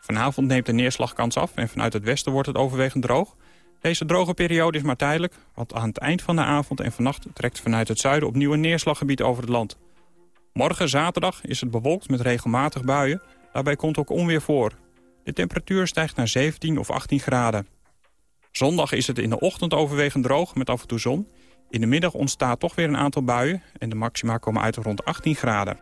Vanavond neemt de neerslagkans af en vanuit het westen wordt het overwegend droog. Deze droge periode is maar tijdelijk, want aan het eind van de avond en vannacht trekt vanuit het zuiden opnieuw een neerslaggebied over het land. Morgen zaterdag is het bewolkt met regelmatig buien. Daarbij komt ook onweer voor. De temperatuur stijgt naar 17 of 18 graden. Zondag is het in de ochtend overwegend droog met af en toe zon. In de middag ontstaat toch weer een aantal buien en de maxima komen uit rond 18 graden.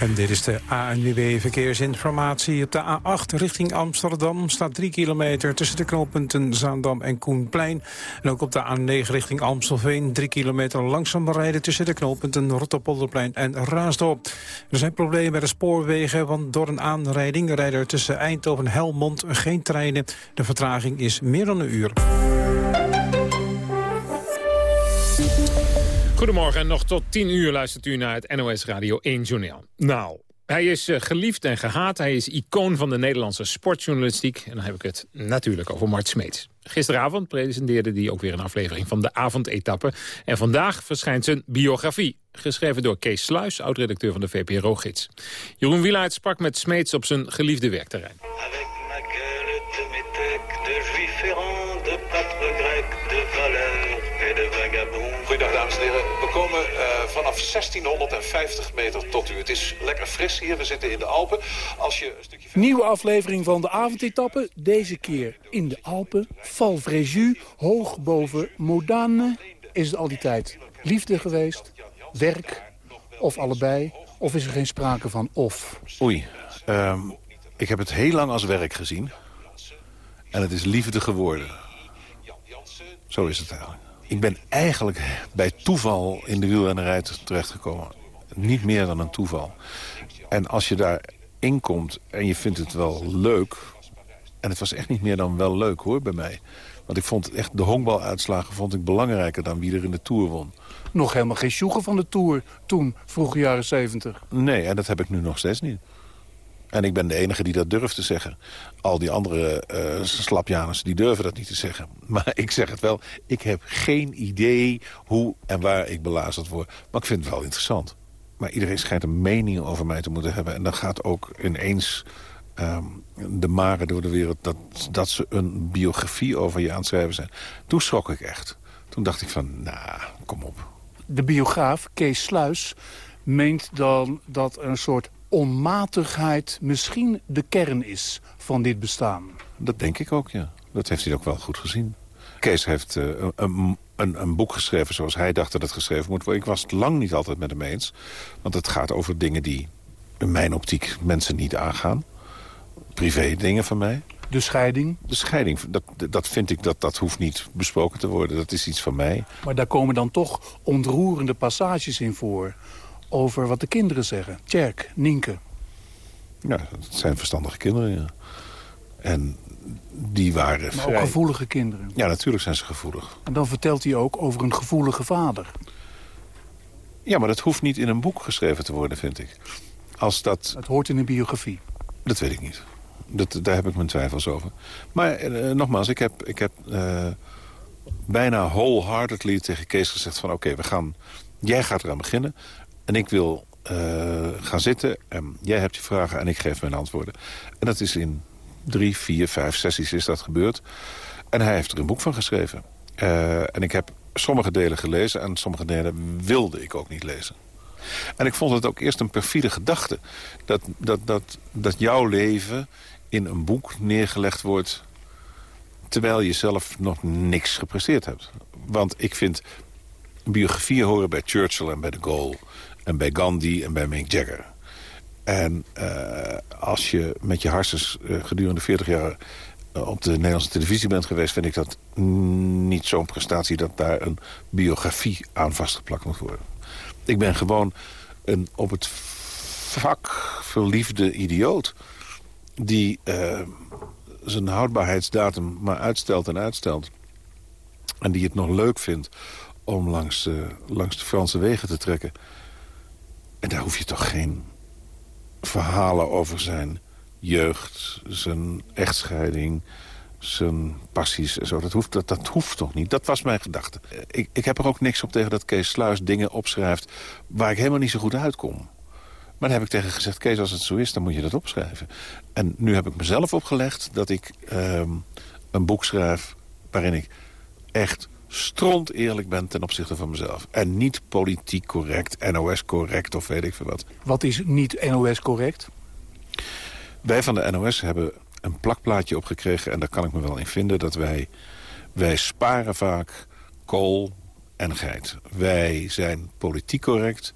En dit is de ANWB Verkeersinformatie. Op de A8 richting Amsterdam staat 3 kilometer tussen de knooppunten Zaandam en Koenplein. En ook op de A9 richting Amstelveen 3 kilometer langzaam rijden tussen de knooppunten Rotterpolderplein en Raasdorp. Er zijn problemen bij de spoorwegen, want door een aanrijding rijden er tussen Eindhoven en Helmond geen treinen. De vertraging is meer dan een uur. Goedemorgen en nog tot 10 uur luistert u naar het NOS Radio 1 Journaal. Nou, hij is uh, geliefd en gehaat. Hij is icoon van de Nederlandse sportjournalistiek. En dan heb ik het natuurlijk over Mart Smeets. Gisteravond presenteerde hij ook weer een aflevering van de avondetappe. En vandaag verschijnt zijn biografie. Geschreven door Kees Sluis, oud-redacteur van de VPRO-gids. Jeroen Wielaert sprak met Smeets op zijn geliefde werkterrein. Goedendag dames en heren. We komen uh, vanaf 1650 meter tot u. Het is lekker fris hier. We zitten in de Alpen. Als je een stukje... Nieuwe aflevering van de avondetappe. Deze keer in de Alpen. Val Fréjus, hoog boven Modane. Is het al die tijd liefde geweest? Werk? Of allebei? Of is er geen sprake van of? Oei. Um, ik heb het heel lang als werk gezien. En het is liefde geworden. Zo is het eigenlijk. Ik ben eigenlijk bij toeval in de wielrennerij terechtgekomen. Niet meer dan een toeval. En als je daarin komt en je vindt het wel leuk... en het was echt niet meer dan wel leuk hoor bij mij. Want ik vond echt de honkbaluitslagen vond ik belangrijker dan wie er in de Tour won. Nog helemaal geen sjoegen van de Tour toen, vroege jaren 70. Nee, en dat heb ik nu nog steeds niet. En ik ben de enige die dat durft te zeggen. Al die andere uh, die durven dat niet te zeggen. [laughs] Maar ik zeg het wel. Ik heb geen idee hoe en waar ik belazerd word. Maar ik vind het wel interessant. Maar iedereen schijnt een mening over mij te moeten hebben. En dan gaat ook ineens um, de mare door de wereld... Dat, dat ze een biografie over je aan het schrijven zijn. Toen schrok ik echt. Toen dacht ik van, nou, kom op. De biograaf, Kees Sluis, meent dan dat een soort onmatigheid misschien de kern is van dit bestaan. Dat denk ik ook, ja. Dat heeft hij ook wel goed gezien. Kees heeft uh, een, een, een, boek geschreven zoals hij dacht dat het geschreven moet worden. Ik was het lang niet altijd met hem eens. Want het gaat over dingen die in mijn optiek mensen niet aangaan. Privé dingen van mij. De scheiding? De scheiding, dat, dat vind ik, dat, dat hoeft niet besproken te worden. Dat is iets van mij. Maar daar komen dan toch ontroerende passages in voor over wat de kinderen zeggen. Tjerk, Nienke. Ja, het zijn verstandige kinderen, ja. En die waren maar vrij... ook gevoelige kinderen. Ja, natuurlijk zijn ze gevoelig. En dan vertelt hij ook over een gevoelige vader. Ja, maar dat hoeft niet in een boek geschreven te worden, vind ik. Als dat... Het hoort in een biografie. Dat weet ik niet. Dat, daar heb ik mijn twijfels over. Maar eh, nogmaals, ik heb, ik heb eh, bijna wholeheartedly tegen Kees gezegd van... oké, we gaan, jij gaat eraan beginnen. En ik wil uh, gaan zitten. En jij hebt je vragen en ik geef mijn antwoorden. En dat is in drie, vier, vijf sessies is dat gebeurd. En hij heeft er een boek van geschreven. Uh, en ik heb sommige delen gelezen en sommige delen wilde ik ook niet lezen. En ik vond het ook eerst een perfide gedachte. Dat, dat, dat, dat jouw leven in een boek neergelegd wordt... terwijl je zelf nog niks gepresteerd hebt. Want ik vind biografieën horen bij Churchill en bij de Gaulle en bij Gandhi en bij Mick Jagger. En uh, als je met je hartjes uh, gedurende 40 jaar uh, op de Nederlandse televisie bent geweest... vind ik dat niet zo'n prestatie dat daar een biografie aan vastgeplakt moet worden. Ik ben gewoon een op het vak verliefde idioot... die zijn houdbaarheidsdatum maar uitstelt en uitstelt. En die het nog leuk vindt om langs, langs de Franse wegen te trekken... En daar hoef je toch geen verhalen over zijn jeugd, zijn echtscheiding, zijn passies en zo. Dat hoeft, dat, dat hoeft toch niet? Dat was mijn gedachte. Ik, ik heb er ook niks op tegen dat Kees Sluis dingen opschrijft... waar ik helemaal niet zo goed uitkom. Maar dan heb ik tegen gezegd, Kees, als het zo is, dan moet je dat opschrijven. En nu heb ik mezelf opgelegd dat ik um, een boek schrijf... waarin ik echt stront eerlijk ben ten opzichte van mezelf. En niet politiek correct, NOS correct of weet ik veel wat. Wat is niet NOS correct? Wij van de NOS hebben een plakplaatje opgekregen... en daar kan ik me wel in vinden dat wij... wij sparen vaak kool en geit. Wij zijn politiek correct.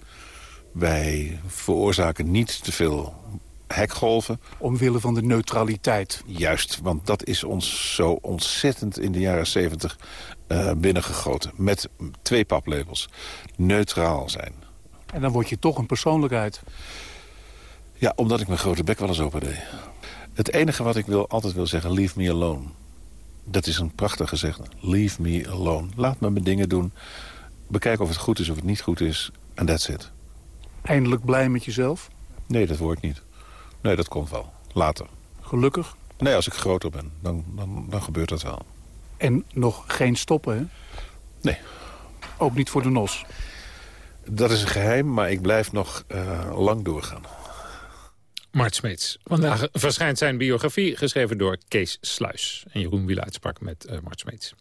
Wij veroorzaken niet te veel hekgolven. Omwille van de neutraliteit. Juist, want dat is ons zo ontzettend in de jaren 70 uh, binnengegoten. Met twee paplepels. Neutraal zijn. En dan word je toch een persoonlijkheid. Ja, omdat ik mijn grote bek wel eens open deed. Het enige wat ik wil, altijd wil zeggen, leave me alone. Dat is een prachtig gezegde. Leave me alone. Laat me mijn dingen doen. Bekijk of het goed is of het niet goed is. En that's it. Eindelijk blij met jezelf? Nee, dat wordt niet. Nee, dat komt wel. Later. Gelukkig? Nee, als ik groter ben, dan, dan, dan gebeurt dat wel. En nog geen stoppen, hè? Nee. Ook niet voor de NOS? Dat is een geheim, maar ik blijf nog uh, lang doorgaan. Mart Smeets. Vandaag verschijnt zijn biografie, geschreven door Kees Sluis. En Jeroen Wielaert sprak met uh, Mart Smeets.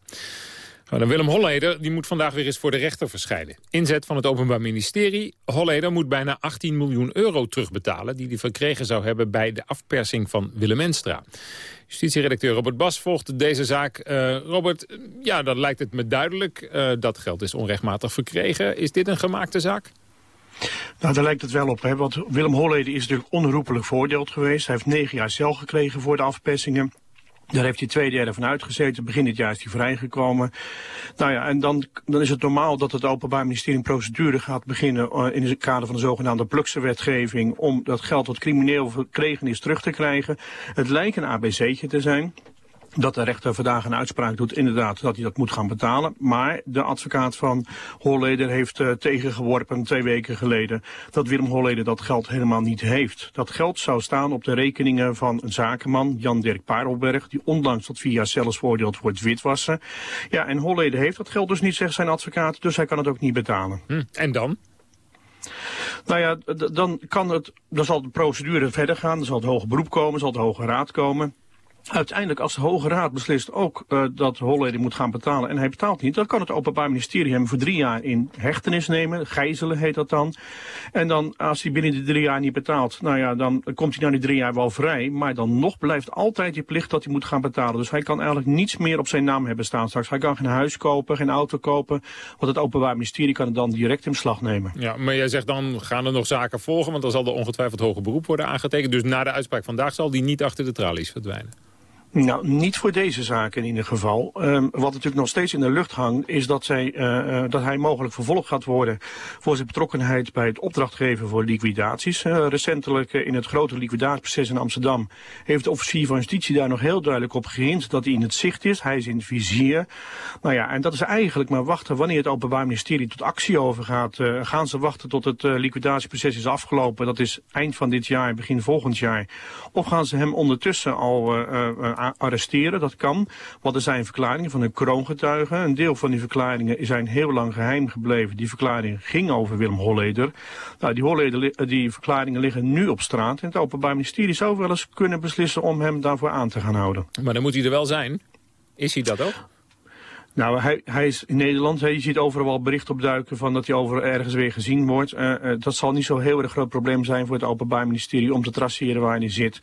Nou, Willem Holleder die moet vandaag weer eens voor de rechter verschijnen. Inzet van het Openbaar Ministerie. Holleder moet bijna 18 miljoen euro terugbetalen... die hij verkregen zou hebben bij de afpersing van Willem Enstra. Justitieredacteur Robert Bas volgt deze zaak. Uh, Robert, ja, dan lijkt het me duidelijk. Uh, dat geld is onrechtmatig verkregen. Is dit een gemaakte zaak? Nou, daar lijkt het wel op. Hè? Want Willem Holleden is natuurlijk onherroepelijk voordeeld geweest. Hij heeft negen jaar cel gekregen voor de afpersingen. Daar heeft hij twee derde van uitgezeten. Begin dit jaar is hij vrijgekomen. Nou ja, en dan, dan is het normaal dat het Openbaar Ministerie een procedure gaat beginnen uh, in het kader van de zogenaamde Plukse wetgeving om dat geld wat crimineel verkregen is terug te krijgen. Het lijkt een ABC'tje te zijn dat de rechter vandaag een uitspraak doet, inderdaad, dat hij dat moet gaan betalen. Maar de advocaat van Holleder heeft uh, tegengeworpen twee weken geleden dat Willem Holleder dat geld helemaal niet heeft. Dat geld zou staan op de rekeningen van een zakenman, Jan-Dirk Parelberg, die ondanks tot vier jaar zelfs veroordeeld wordt witwassen. Ja, en Holleder heeft dat geld dus niet, zegt zijn advocaat, dus hij kan het ook niet betalen. Hm. En dan? Nou ja, dan kan het, dan zal de procedure verder gaan, dan zal het hoge beroep komen, zal de hoge raad komen. Uiteindelijk, als de Hoge Raad beslist ook uh, dat Holleder moet gaan betalen en hij betaalt niet, dan kan het Openbaar Ministerie hem voor drie jaar in hechtenis nemen. Gijzelen heet dat dan. En dan, als hij binnen die drie jaar niet betaalt, nou ja, dan komt hij na die drie jaar wel vrij. Maar dan nog blijft altijd die plicht dat hij moet gaan betalen. Dus hij kan eigenlijk niets meer op zijn naam hebben staan straks. Hij kan geen huis kopen, geen auto kopen. Want het Openbaar Ministerie kan het dan direct in beslag nemen. Ja, maar jij zegt dan gaan er nog zaken volgen, want dan zal er ongetwijfeld hoger beroep worden aangetekend. Dus na de uitspraak vandaag zal die niet achter de tralies verdwijnen. Nou, niet voor deze zaken in ieder geval. Um, wat natuurlijk nog steeds in de lucht hangt, is dat, zij, uh, dat hij mogelijk vervolgd gaat worden voor zijn betrokkenheid bij het opdrachtgeven voor liquidaties. Uh, recentelijk in het grote liquidatieproces in Amsterdam heeft de officier van justitie daar nog heel duidelijk op gehind dat hij in het zicht is. Hij is in het vizier. Nou ja, en dat is eigenlijk maar wachten wanneer het Openbaar Ministerie tot actie overgaat. Gaan ze wachten tot het liquidatieproces is afgelopen? Dat is eind van dit jaar, begin volgend jaar. Of gaan ze hem ondertussen al arresteren, dat kan. Want er zijn verklaringen van een kroongetuige. Een deel van die verklaringen zijn heel lang geheim gebleven. Die verklaring ging over Willem Holleder. Nou, die, Holleder, die verklaringen liggen nu op straat. En het Openbaar Ministerie zou wel eens kunnen beslissen om hem daarvoor aan te gaan houden. Maar dan moet hij er wel zijn. Is hij dat ook? Nou, hij, hij is in Nederland. Je ziet overal bericht opduiken van dat hij over ergens weer gezien wordt. Uh, uh, dat zal niet zo heel erg groot probleem zijn voor het Openbaar Ministerie om te traceren waar hij zit.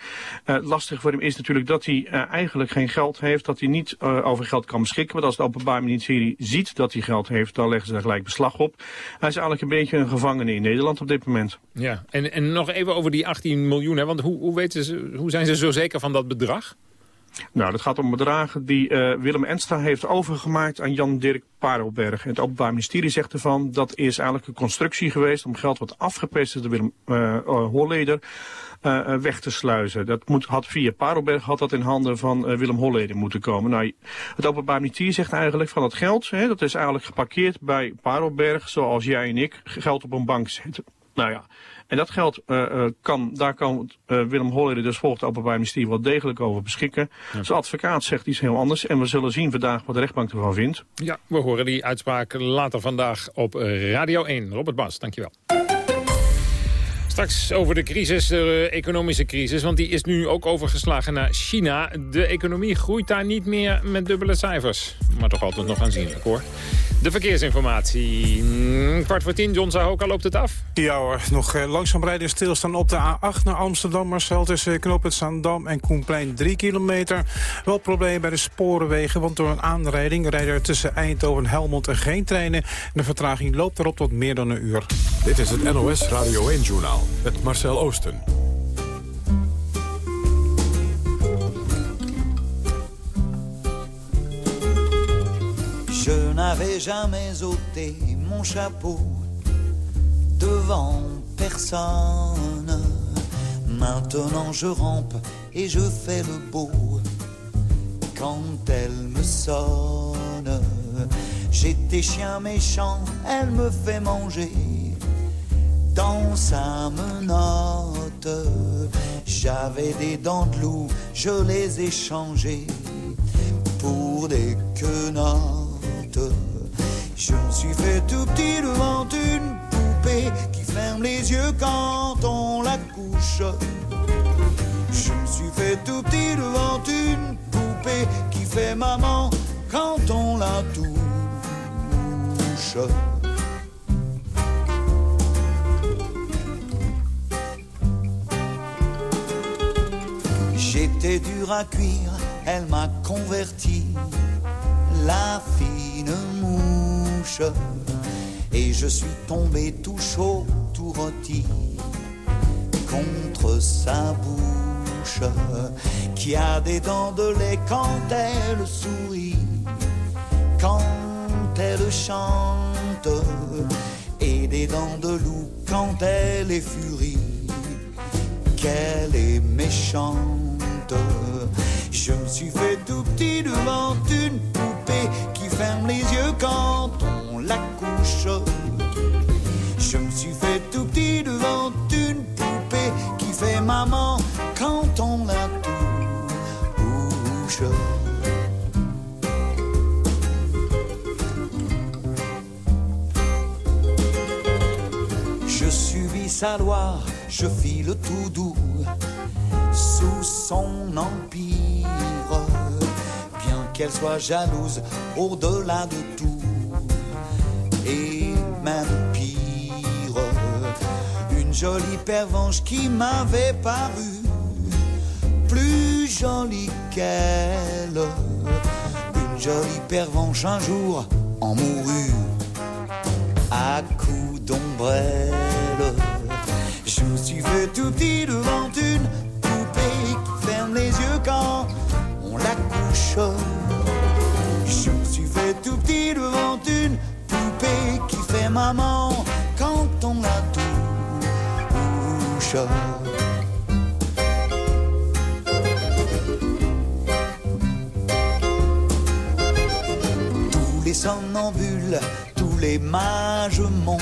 Uh, lastig voor hem is natuurlijk dat hij eigenlijk geen geld heeft, dat hij niet over geld kan beschikken. Want als het Openbaar Ministerie ziet dat hij geld heeft, dan leggen ze daar gelijk beslag op. Hij is eigenlijk een beetje een gevangene in Nederland op dit moment. Ja, en, en nog even over die 18 miljoen. Hè? Want hoe, hoe, weten ze, hoe zijn ze zo zeker van dat bedrag? Nou, dat gaat om bedragen die uh, Willem Enstra heeft overgemaakt aan Jan-Dirk Parelberg. Het Openbaar Ministerie zegt ervan, dat is eigenlijk een constructie geweest om geld wat afgepest is door Willem uh, Holleder weg te sluizen. Dat moet, had via Parelberg had dat in handen van Willem Holleder moeten komen. Nou, het Openbaar Ministerie zegt eigenlijk van het geld, hè, dat is eigenlijk geparkeerd bij Parelberg, zoals jij en ik geld op een bank zetten. Nou ja, en dat geld uh, kan, daar kan uh, Willem Holleder dus volgens het Openbaar Ministerie wel degelijk over beschikken. Ja. Zijn advocaat zegt iets heel anders en we zullen zien vandaag wat de rechtbank ervan vindt. Ja, we horen die uitspraak later vandaag op Radio 1. Robert Bas, dankjewel. Straks over de crisis, de economische crisis, want die is nu ook overgeslagen naar China. De economie groeit daar niet meer met dubbele cijfers. Maar toch altijd nog aanzienlijk hoor. De verkeersinformatie. Kwart voor tien, John Zahoka loopt het af. Ja hoor, nog eh, langzaam rijden stilstaan op de A8 naar Amsterdam. Marcel tussen knooppunt Zaandam en Koenplein 3 kilometer. Wel problemen bij de sporenwegen, want door een aanrijding rijden er tussen Eindhoven en Helmond er geen treinen. De vertraging loopt erop tot meer dan een uur. Dit is het NOS Radio 1-journaal met Marcel Oosten. Je n'avais jamais ôté mon chapeau devant personne. Maintenant je rampe et je fais le beau quand elle me sonne. J'étais chien méchant, elle me fait manger dans sa menotte. J'avais des dents de loup, je les ai changées pour des quenottes. Je me suis fait tout petit devant une poupée qui ferme les yeux quand on la couche. Je me suis fait tout petit devant une poupée qui fait maman quand on la touche. J'étais dur à cuire, elle m'a converti, la fine mouche. Et je suis tombé tout chaud, tout rôti contre sa bouche, qui a des dents de lait quand elle sourit, quand elle chante, et des dents de loup quand elle est furie, qu'elle est méchante. Je me suis fait tout petit devant une poupée qui ferme les yeux quand on la couche. Je me suis fait tout petit devant une poupée qui fait maman quand on la touche. Je suivis sa loi, je fis le tout doux sous son empire, bien qu'elle soit jalouse au-delà de tout, et même pire, une jolie pervenche qui m'avait paru plus jolie qu'elle, une jolie pervenche un jour en mourut à coups d'ombrelle. Je me suis fait tout petit devant une les yeux quand on la couche. Je me suis fait tout petit devant une poupée qui fait maman quand on la touche. Tous les somnambules, tous les mages m'ont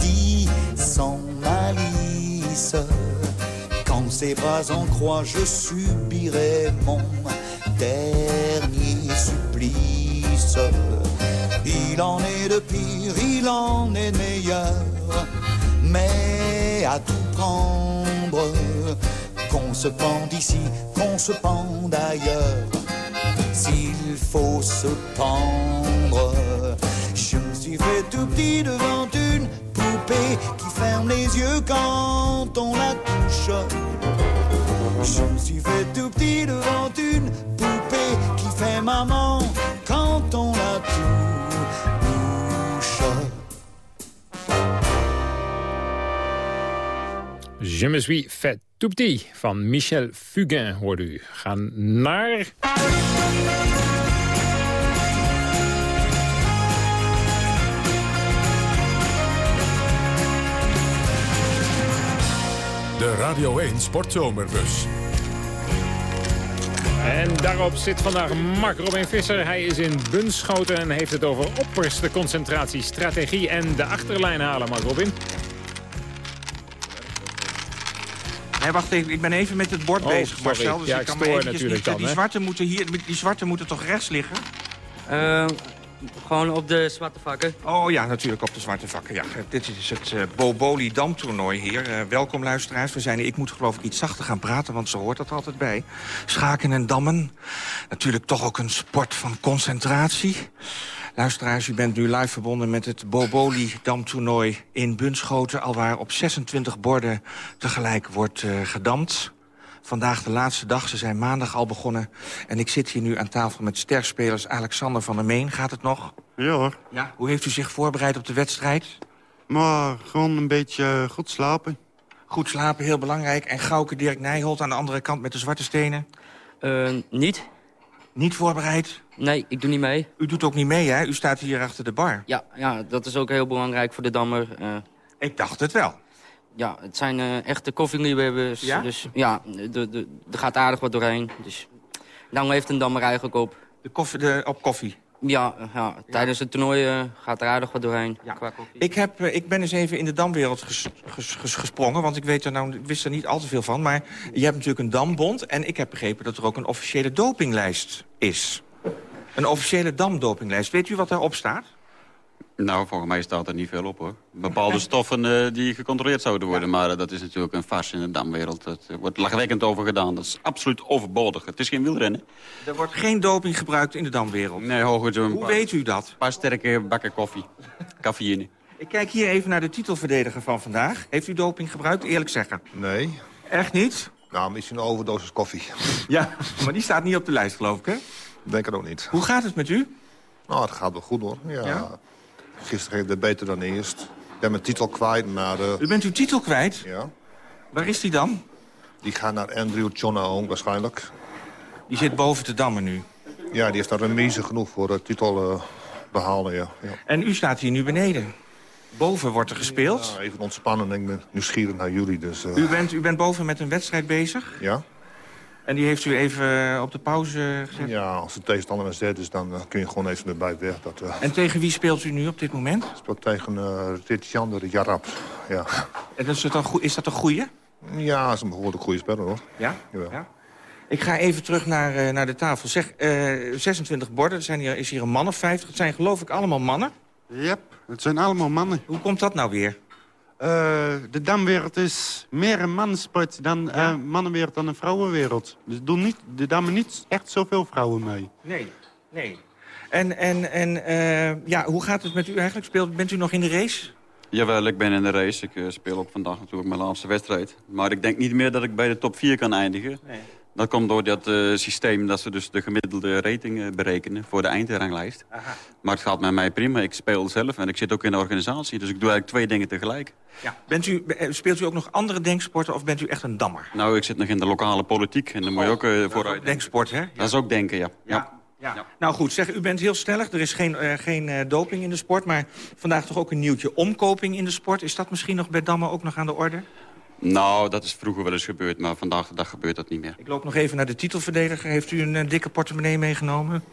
dit sans malice Quand ses bras en croix, je subirai mon dernier supplice. Il en est de pire, il en est meilleur, mais à tout prendre, qu'on se pende ici, qu'on se pende ailleurs. S'il faut se pendre, je me suis fait tout petit devant une qui ferme les yeux quand on la touche. Je me suis fait tout petit devant une poupée qui fait maman quand on la touche. Je me suis fait tout petit van Michel Fugain, hoorde u. Gaan naar... De Radio 1 Sportzomerbus. En daarop zit vandaag Mark Robin Visser. Hij is in Bunschoten en heeft het over opperste concentratie, strategie en de achterlijn halen, Mark Robin. Nee, wacht even. Ik ben even met het bord Oh, bezig, sorry. Marcel. Dus Ja, ik ik kan me stoor eventjes dan, die, hè? zwarte moeten hier, die zwarte moeten toch rechts liggen? Eh, gewoon op de zwarte vakken. Oh ja, natuurlijk op de zwarte vakken. Ja. Dit is het eh, Boboli Dam-toernooi hier. Eh, welkom luisteraars. We zijn, ik moet geloof ik iets zachter gaan praten, want zo hoort dat altijd bij. Schaken en dammen. Natuurlijk toch ook een sport van concentratie. Luisteraars, u bent nu live verbonden met het Boboli Damtoernooi in Bunschoten... alwaar op 26 borden tegelijk wordt eh, gedamd. Vandaag de laatste dag, ze zijn maandag al begonnen. En ik zit hier nu aan tafel met sterkspelers Alexander van der Meen. Gaat het nog? Ja hoor. Ja. Hoe heeft u zich voorbereid op de wedstrijd? Maar gewoon een beetje eh, goed slapen. Goed slapen, heel belangrijk. En Gauke Dirk Nijholt aan de andere kant met de zwarte stenen? niet. Niet voorbereid? Nee, ik doe niet mee. U doet ook niet mee, hè? U staat hier achter de bar. Ja, ja dat is ook heel belangrijk voor de dammer. eh. ik dacht het wel. Ja, het zijn eh, echte koffieliefhebbers. Ja? Dus ja, de- de- er gaat aardig wat doorheen. Dus daarom heeft een dammer eigenlijk op. De koffie, de, op koffie? Ja, ja tijdens het toernooi eh, gaat er aardig wat doorheen. Qua koffie. Ik, heb, eh, ik ben eens even in de damwereld ges- ges- ges- gesprongen, want ik, weet er nou, ik wist er niet al te veel van. Maar je hebt natuurlijk een dambond en ik heb begrepen dat er ook een officiële dopinglijst is. Een officiële damdopinglijst. Weet u wat daarop staat? Nou, volgens mij staat er niet veel op hoor. Bepaalde [laughs] stoffen eh, die gecontroleerd zouden worden. Maar eh, dat is natuurlijk een farce in de damwereld. Er wordt lachwekkend over gedaan. Dat is absoluut overbodig. Het is geen wielrennen. Er wordt geen doping gebruikt in de damwereld. Nee, hooguit een Hoe paar, weet u dat? Een paar sterke bakken koffie. Cafeïne. Ik kijk hier even naar de titelverdediger van vandaag. Heeft u doping gebruikt? Eerlijk zeggen. Nee. Echt niet? Nou, misschien een overdosis koffie. [laughs] Ja, maar die staat niet op de lijst, geloof ik, hè? Denk het ook niet. Hoe gaat het met u? Nou, het gaat wel goed hoor. Ja. Ja? Gisteren ging het beter dan eerst. Ik ben mijn titel kwijt, maar... eh, U bent uw titel kwijt? Ja. Waar is die dan? Die gaat naar Andrew John waarschijnlijk. Die zit boven de dammen nu. Ja, die heeft daar remise genoeg voor de titel eh, behalen, ja. ja. En u staat hier nu beneden. Boven wordt er gespeeld. Ja, even ontspannen en ik ben nieuwsgierig naar jullie, dus... eh, U, bent, u bent boven met een wedstrijd bezig. Ja? En die heeft u even op de pauze gezet. Ja, als de tegenstander een zet is, dan eh, kun je gewoon even erbij weg. Dat, eh, En tegen wie speelt u nu op dit moment? speelt tegen uh, Ritjander Jarab. Ja. En is, het goe- is dat een goeie? ja, dat is een behoorlijk goede speler, hoor. Ja? Jawel. Ja. Ik ga even terug naar, eh, naar de tafel. Zeg, eh, 26 borden, er zijn hier, is hier een man of 50. Het zijn geloof ik allemaal mannen. Yep, het zijn allemaal mannen. Hoe komt dat nou weer? Eh, de damwereld is meer een mannensport dan eh mannenwereld dan een vrouwenwereld. Dus doen niet, de dames niet echt zoveel vrouwen mee. Nee, nee. En, en, en eh, ja, hoe gaat het met u eigenlijk? Speelt, bent u nog in de race? Jawel, ik ben in de race. Ik speel ook vandaag natuurlijk mijn laatste wedstrijd. Maar ik denk niet meer dat ik bij de top 4 kan eindigen. Nee. Dat komt door dat eh, systeem dat ze dus de gemiddelde rating berekenen voor de eindranglijst. Aha. Maar het gaat met mij prima. Ik speel zelf en ik zit ook in de organisatie. Dus ik doe eigenlijk twee dingen tegelijk. Ja. Bent u, eh, speelt u ook nog andere denksporten of bent u echt een dammer? Nou, ik zit nog in de lokale politiek en daar moet je ook eh, vooruit. Denksport, hè? Dat is ook denken, ja. ja. Ja. Nou goed, zeg, u bent heel stellig. Er is geen, geen doping in de sport. Maar vandaag toch ook een nieuwtje omkoping in de sport. Is dat misschien nog bij Damme ook nog aan de orde? Nou, dat is vroeger wel eens gebeurd, maar vandaag de dag gebeurt dat niet meer. Ik loop nog even naar de titelverdediger. Heeft u een eh, dikke portemonnee meegenomen?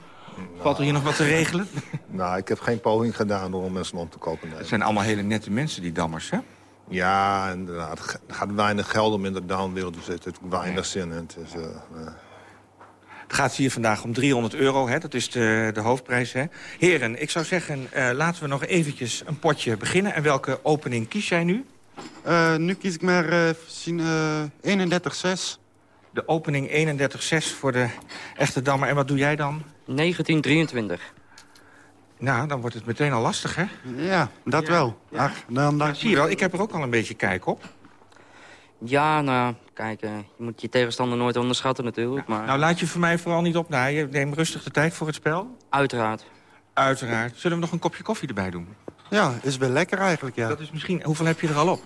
Valt er hier nog wat te regelen? [laughs] Nou, ik heb geen poging gedaan om mensen om te kopen. nee. Het zijn allemaal hele nette mensen, die dammers, hè? Ja, inderdaad. Er gaat weinig geld om in de downwereld, dus het heeft weinig zin. En het is, eh, Het gaat hier vandaag om 300 euro, hè? dat is de, de hoofdprijs. Hè? Heren, ik zou zeggen, eh, laten we nog eventjes een potje beginnen. En welke opening kies jij nu? Eh, nu kies ik maar eh, zien, eh 31-6. De opening 31-6 voor de echte dammer. En wat doe jij dan? 1923. Nou, dan wordt het meteen al lastig, hè? Ja, dat wel. Ach, dan, dan... Zie je wel, ik heb er ook al een beetje kijk op. Ja, nou, kijk, eh, je moet je tegenstander nooit onderschatten natuurlijk. Maar Nou, laat je voor mij vooral niet opnaaien. Neem rustig de tijd voor het spel. uiteraard. Uiteraard. Zullen we nog een kopje koffie erbij doen? Ja, is wel lekker eigenlijk, ja. Dat is misschien... Hoeveel heb je er al op?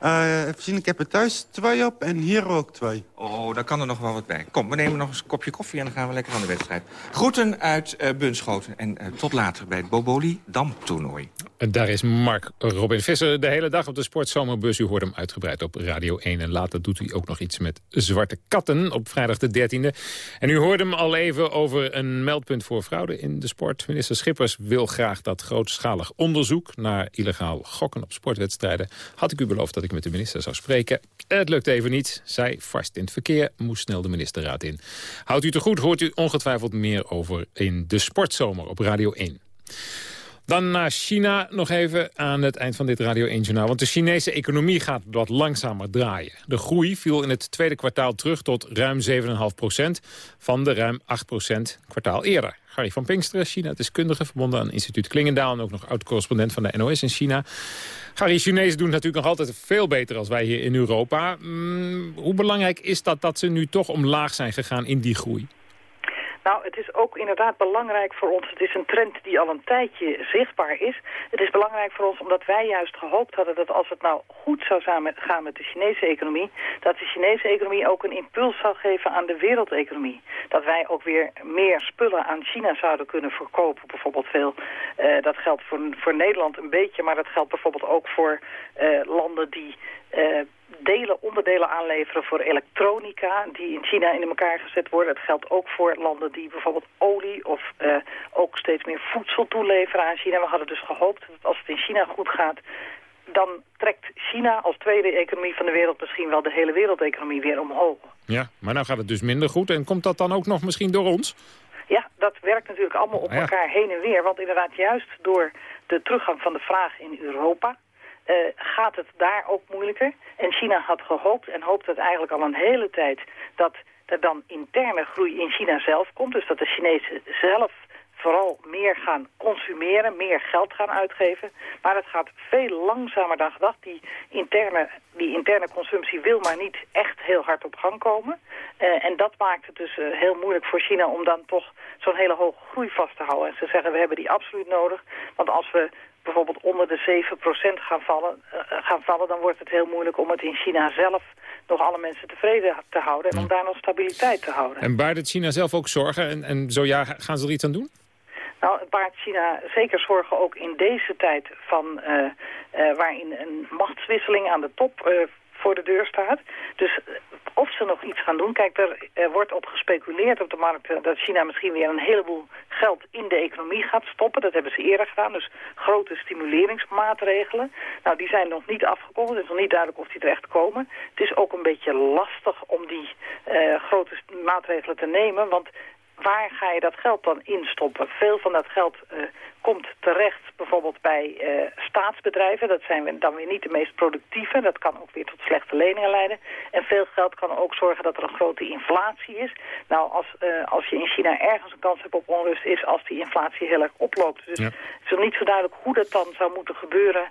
Eh, even zien, ik heb er thuis twee op en hier ook twee. Oh, daar kan er nog wel wat bij. Kom, we nemen nog eens een kopje koffie en dan gaan we lekker aan de wedstrijd. Groeten uit eh, Bunschoten en eh, tot later bij het Boboli Damtoernooi. Daar is Mark Robin Visser de hele dag op de Sportzomerbus. U hoort hem uitgebreid op Radio 1. En later doet hij ook nog iets met zwarte katten op vrijdag de 13e. En u hoorde hem al even over een meldpunt voor fraude in de sport. Minister Schippers wil graag dat grootschalig onderzoek... naar illegaal gokken op sportwedstrijden. Had ik u beloofd dat ik met de minister zou spreken. Het lukt even niet. Zij vast in het verkeer, moest snel de ministerraad in. Houdt u te goed, hoort u ongetwijfeld meer over in de Sportzomer op Radio 1. Dan naar China nog even aan het eind van dit Radio 1-journaal. Want de Chinese economie gaat wat langzamer draaien. De groei viel in het tweede kwartaal terug tot ruim 7,5 procent... van de ruim 8 procent kwartaal eerder. Gary van Pinksteren, China-deskundige... verbonden aan instituut Klingendaal... en ook nog oud-correspondent van de NOS in China. Gary, Chinezen doen natuurlijk nog altijd veel beter... als wij hier in Europa. Mm, hoe belangrijk is dat dat ze nu toch omlaag zijn gegaan in die groei? Nou, het is ook inderdaad belangrijk voor ons. Het is een trend die al een tijdje zichtbaar is. Het is belangrijk voor ons omdat wij juist gehoopt hadden dat als het nou goed zou gaan met de Chinese economie, dat de Chinese economie ook een impuls zou geven aan de wereldeconomie. Dat wij ook weer meer spullen aan China zouden kunnen verkopen. Bijvoorbeeld veel, eh, dat geldt voor, voor Nederland een beetje, maar dat geldt bijvoorbeeld ook voor eh, landen die eh, delen, onderdelen aanleveren voor elektronica die in China in elkaar gezet worden. Het geldt ook voor landen die bijvoorbeeld olie of eh, ook steeds meer voedsel toeleveren aan China. We hadden dus gehoopt dat als het in China goed gaat, dan trekt China als tweede economie van de wereld misschien wel de hele wereldeconomie weer omhoog. Ja, maar nou gaat het dus minder goed. En komt dat dan ook nog misschien door ons? Ja, dat werkt natuurlijk allemaal op ja. elkaar heen en weer. Want inderdaad, juist door de teruggang van de vraag in Europa... eh, gaat het daar ook moeilijker. En China had gehoopt en hoopt het eigenlijk al een hele tijd... dat er dan interne groei in China zelf komt. Dus dat de Chinezen zelf vooral meer gaan consumeren, meer geld gaan uitgeven. Maar het gaat veel langzamer dan gedacht. Die interne, die interne consumptie wil maar niet echt heel hard op gang komen. Eh, en dat maakt het dus eh, heel moeilijk voor China om dan toch zo'n hele hoge groei vast te houden. En ze zeggen we hebben die absoluut nodig. Want als we bijvoorbeeld onder de 7% gaan vallen, eh, gaan vallen, dan wordt het heel moeilijk om het in China zelf nog alle mensen tevreden te houden en om daar nog stabiliteit te houden. En baart het China zelf ook zorgen? En, en zo ja, gaan ze er iets aan doen? Nou, het baart China zeker zorgen ook in deze tijd van uh, uh, waarin een machtswisseling aan de top uh, voor de deur staat. Dus of ze nog iets gaan doen. Kijk, er, wordt op gespeculeerd op de markt dat China misschien weer een heleboel geld in de economie gaat stoppen. Dat hebben ze eerder gedaan. Dus grote stimuleringsmaatregelen. Nou, die zijn nog niet afgekomen. Het is nog niet duidelijk of die terecht komen. Het is ook een beetje lastig om die uh, grote maatregelen te nemen. Want waar ga je dat geld dan instoppen? Veel van dat geld uh, komt terecht bijvoorbeeld bij uh, staatsbedrijven. Dat zijn dan weer niet de meest productieve. Dat kan ook weer tot slechte leningen leiden. En veel geld kan ook zorgen dat er een grote inflatie is. Nou, als, uh, als je in China ergens een kans hebt op onrust... is als die inflatie heel erg oploopt. Dus ja. het is nog niet zo duidelijk hoe dat dan zou moeten gebeuren...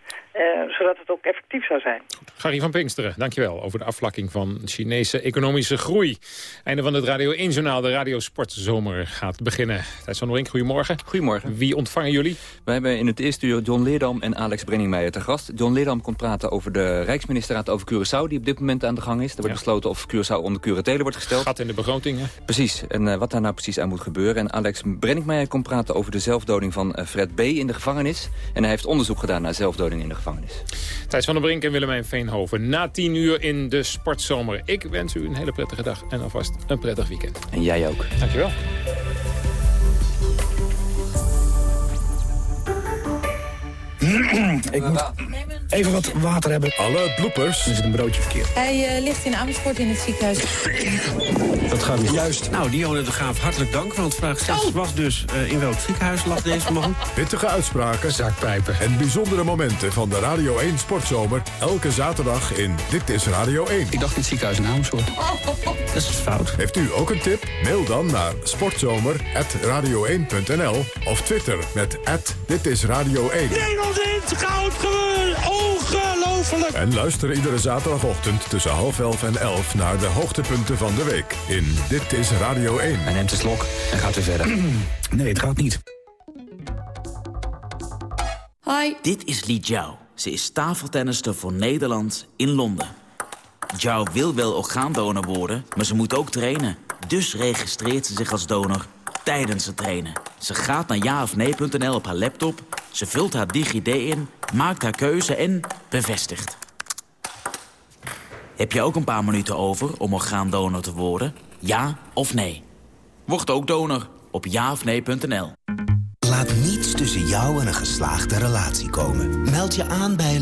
zodat het ook effectief zou zijn. Gary van Pinksteren, dankjewel over de afvlakking van Chinese economische groei. Einde van het Radio 1-journaal. De Radio Sportzomer gaat beginnen. Thijs van Noorink, goedemorgen. Goedemorgen. Wie ontvangen jullie? We hebben in het eerste uur John Leerdam en Alex Brenningmeijer te gast. John Leerdam komt praten over de Rijksministerraad over Curaçao... die op dit moment aan de gang is. Er wordt ja. besloten of Curaçao onder curatele wordt gesteld. Gat in de begroting, hè? Precies. En uh, wat daar nou precies aan moet gebeuren. En Alex Brenningmeijer komt praten over de zelfdoding van uh, Fred B. in de gevangenis. En hij heeft onderzoek gedaan naar zelfdoding in de gevangenis. Thijs van der Brink en Willemijn Veenhoven. Na tien uur in de Sportzomer. Ik wens u een hele prettige dag en alvast een prettig weekend. En jij ook. Dankjewel. [clears throat] Ik moet even wat water hebben. Alle bloepers. Er zit een broodje verkeerd. Hij uh, ligt in Amersfoort in het ziekenhuis. Dat gaat niet Juist. Nou, Dionne de Graaf, hartelijk dank. Want vraag 6 oh. was dus uh, in welk ziekenhuis lag deze man? [laughs] Pittige uitspraken. Zakpijpen. En bijzondere momenten van de Radio 1 Sportzomer. Elke zaterdag in Dit is Radio 1. Ik dacht in het ziekenhuis in Amersfoort. Dat is fout. Heeft u ook een tip? Mail dan naar sportzomer.radio1.nl of Twitter met Dit is Radio 1. In goud gewonnen! Ongelooflijk! En luister iedere zaterdagochtend tussen half elf en elf naar de hoogtepunten van de week in Dit is Radio 1. Hij neemt de slok en gaat weer verder. [clears throat] nee, het gaat niet. Hi. Dit is Li Jiao. Ze is tafeltennister voor Nederland in Londen. Jiao wil wel orgaandonor worden, maar ze moet ook trainen. Dus registreert ze zich als donor tijdens het trainen. Ze gaat naar jaofnee.nl op haar laptop, ze vult haar DigiD in, maakt haar keuze en bevestigt. Heb je ook een paar minuten over om orgaandonor te worden? Ja of nee? Word ook donor op jaofnee.nl. Laat niets tussen jou en een geslaagde relatie komen. Meld je aan bij...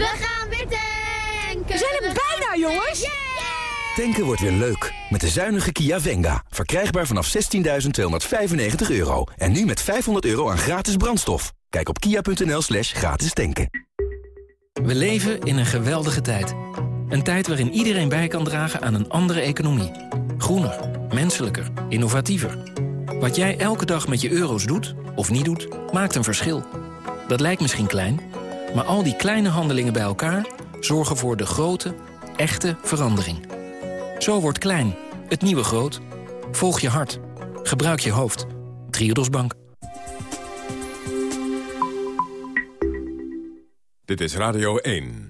We gaan weer tanken. We zijn er bijna, jongens. Yeah! Tanken wordt weer leuk. Met de zuinige Kia Venga. Verkrijgbaar vanaf 16.295 euro. En nu met 500 euro aan gratis brandstof. Kijk op kia.nl slash gratis tanken. We leven in een geweldige tijd. Een tijd waarin iedereen bij kan dragen aan een andere economie. Groener, menselijker, innovatiever. Wat jij elke dag met je euro's doet, of niet doet, maakt een verschil. Dat lijkt misschien klein, maar al die kleine handelingen bij elkaar... zorgen voor de grote, echte verandering. Zo wordt klein, het nieuwe groot. Volg je hart. Gebruik je hoofd. Triodos Bank. Dit is Radio 1.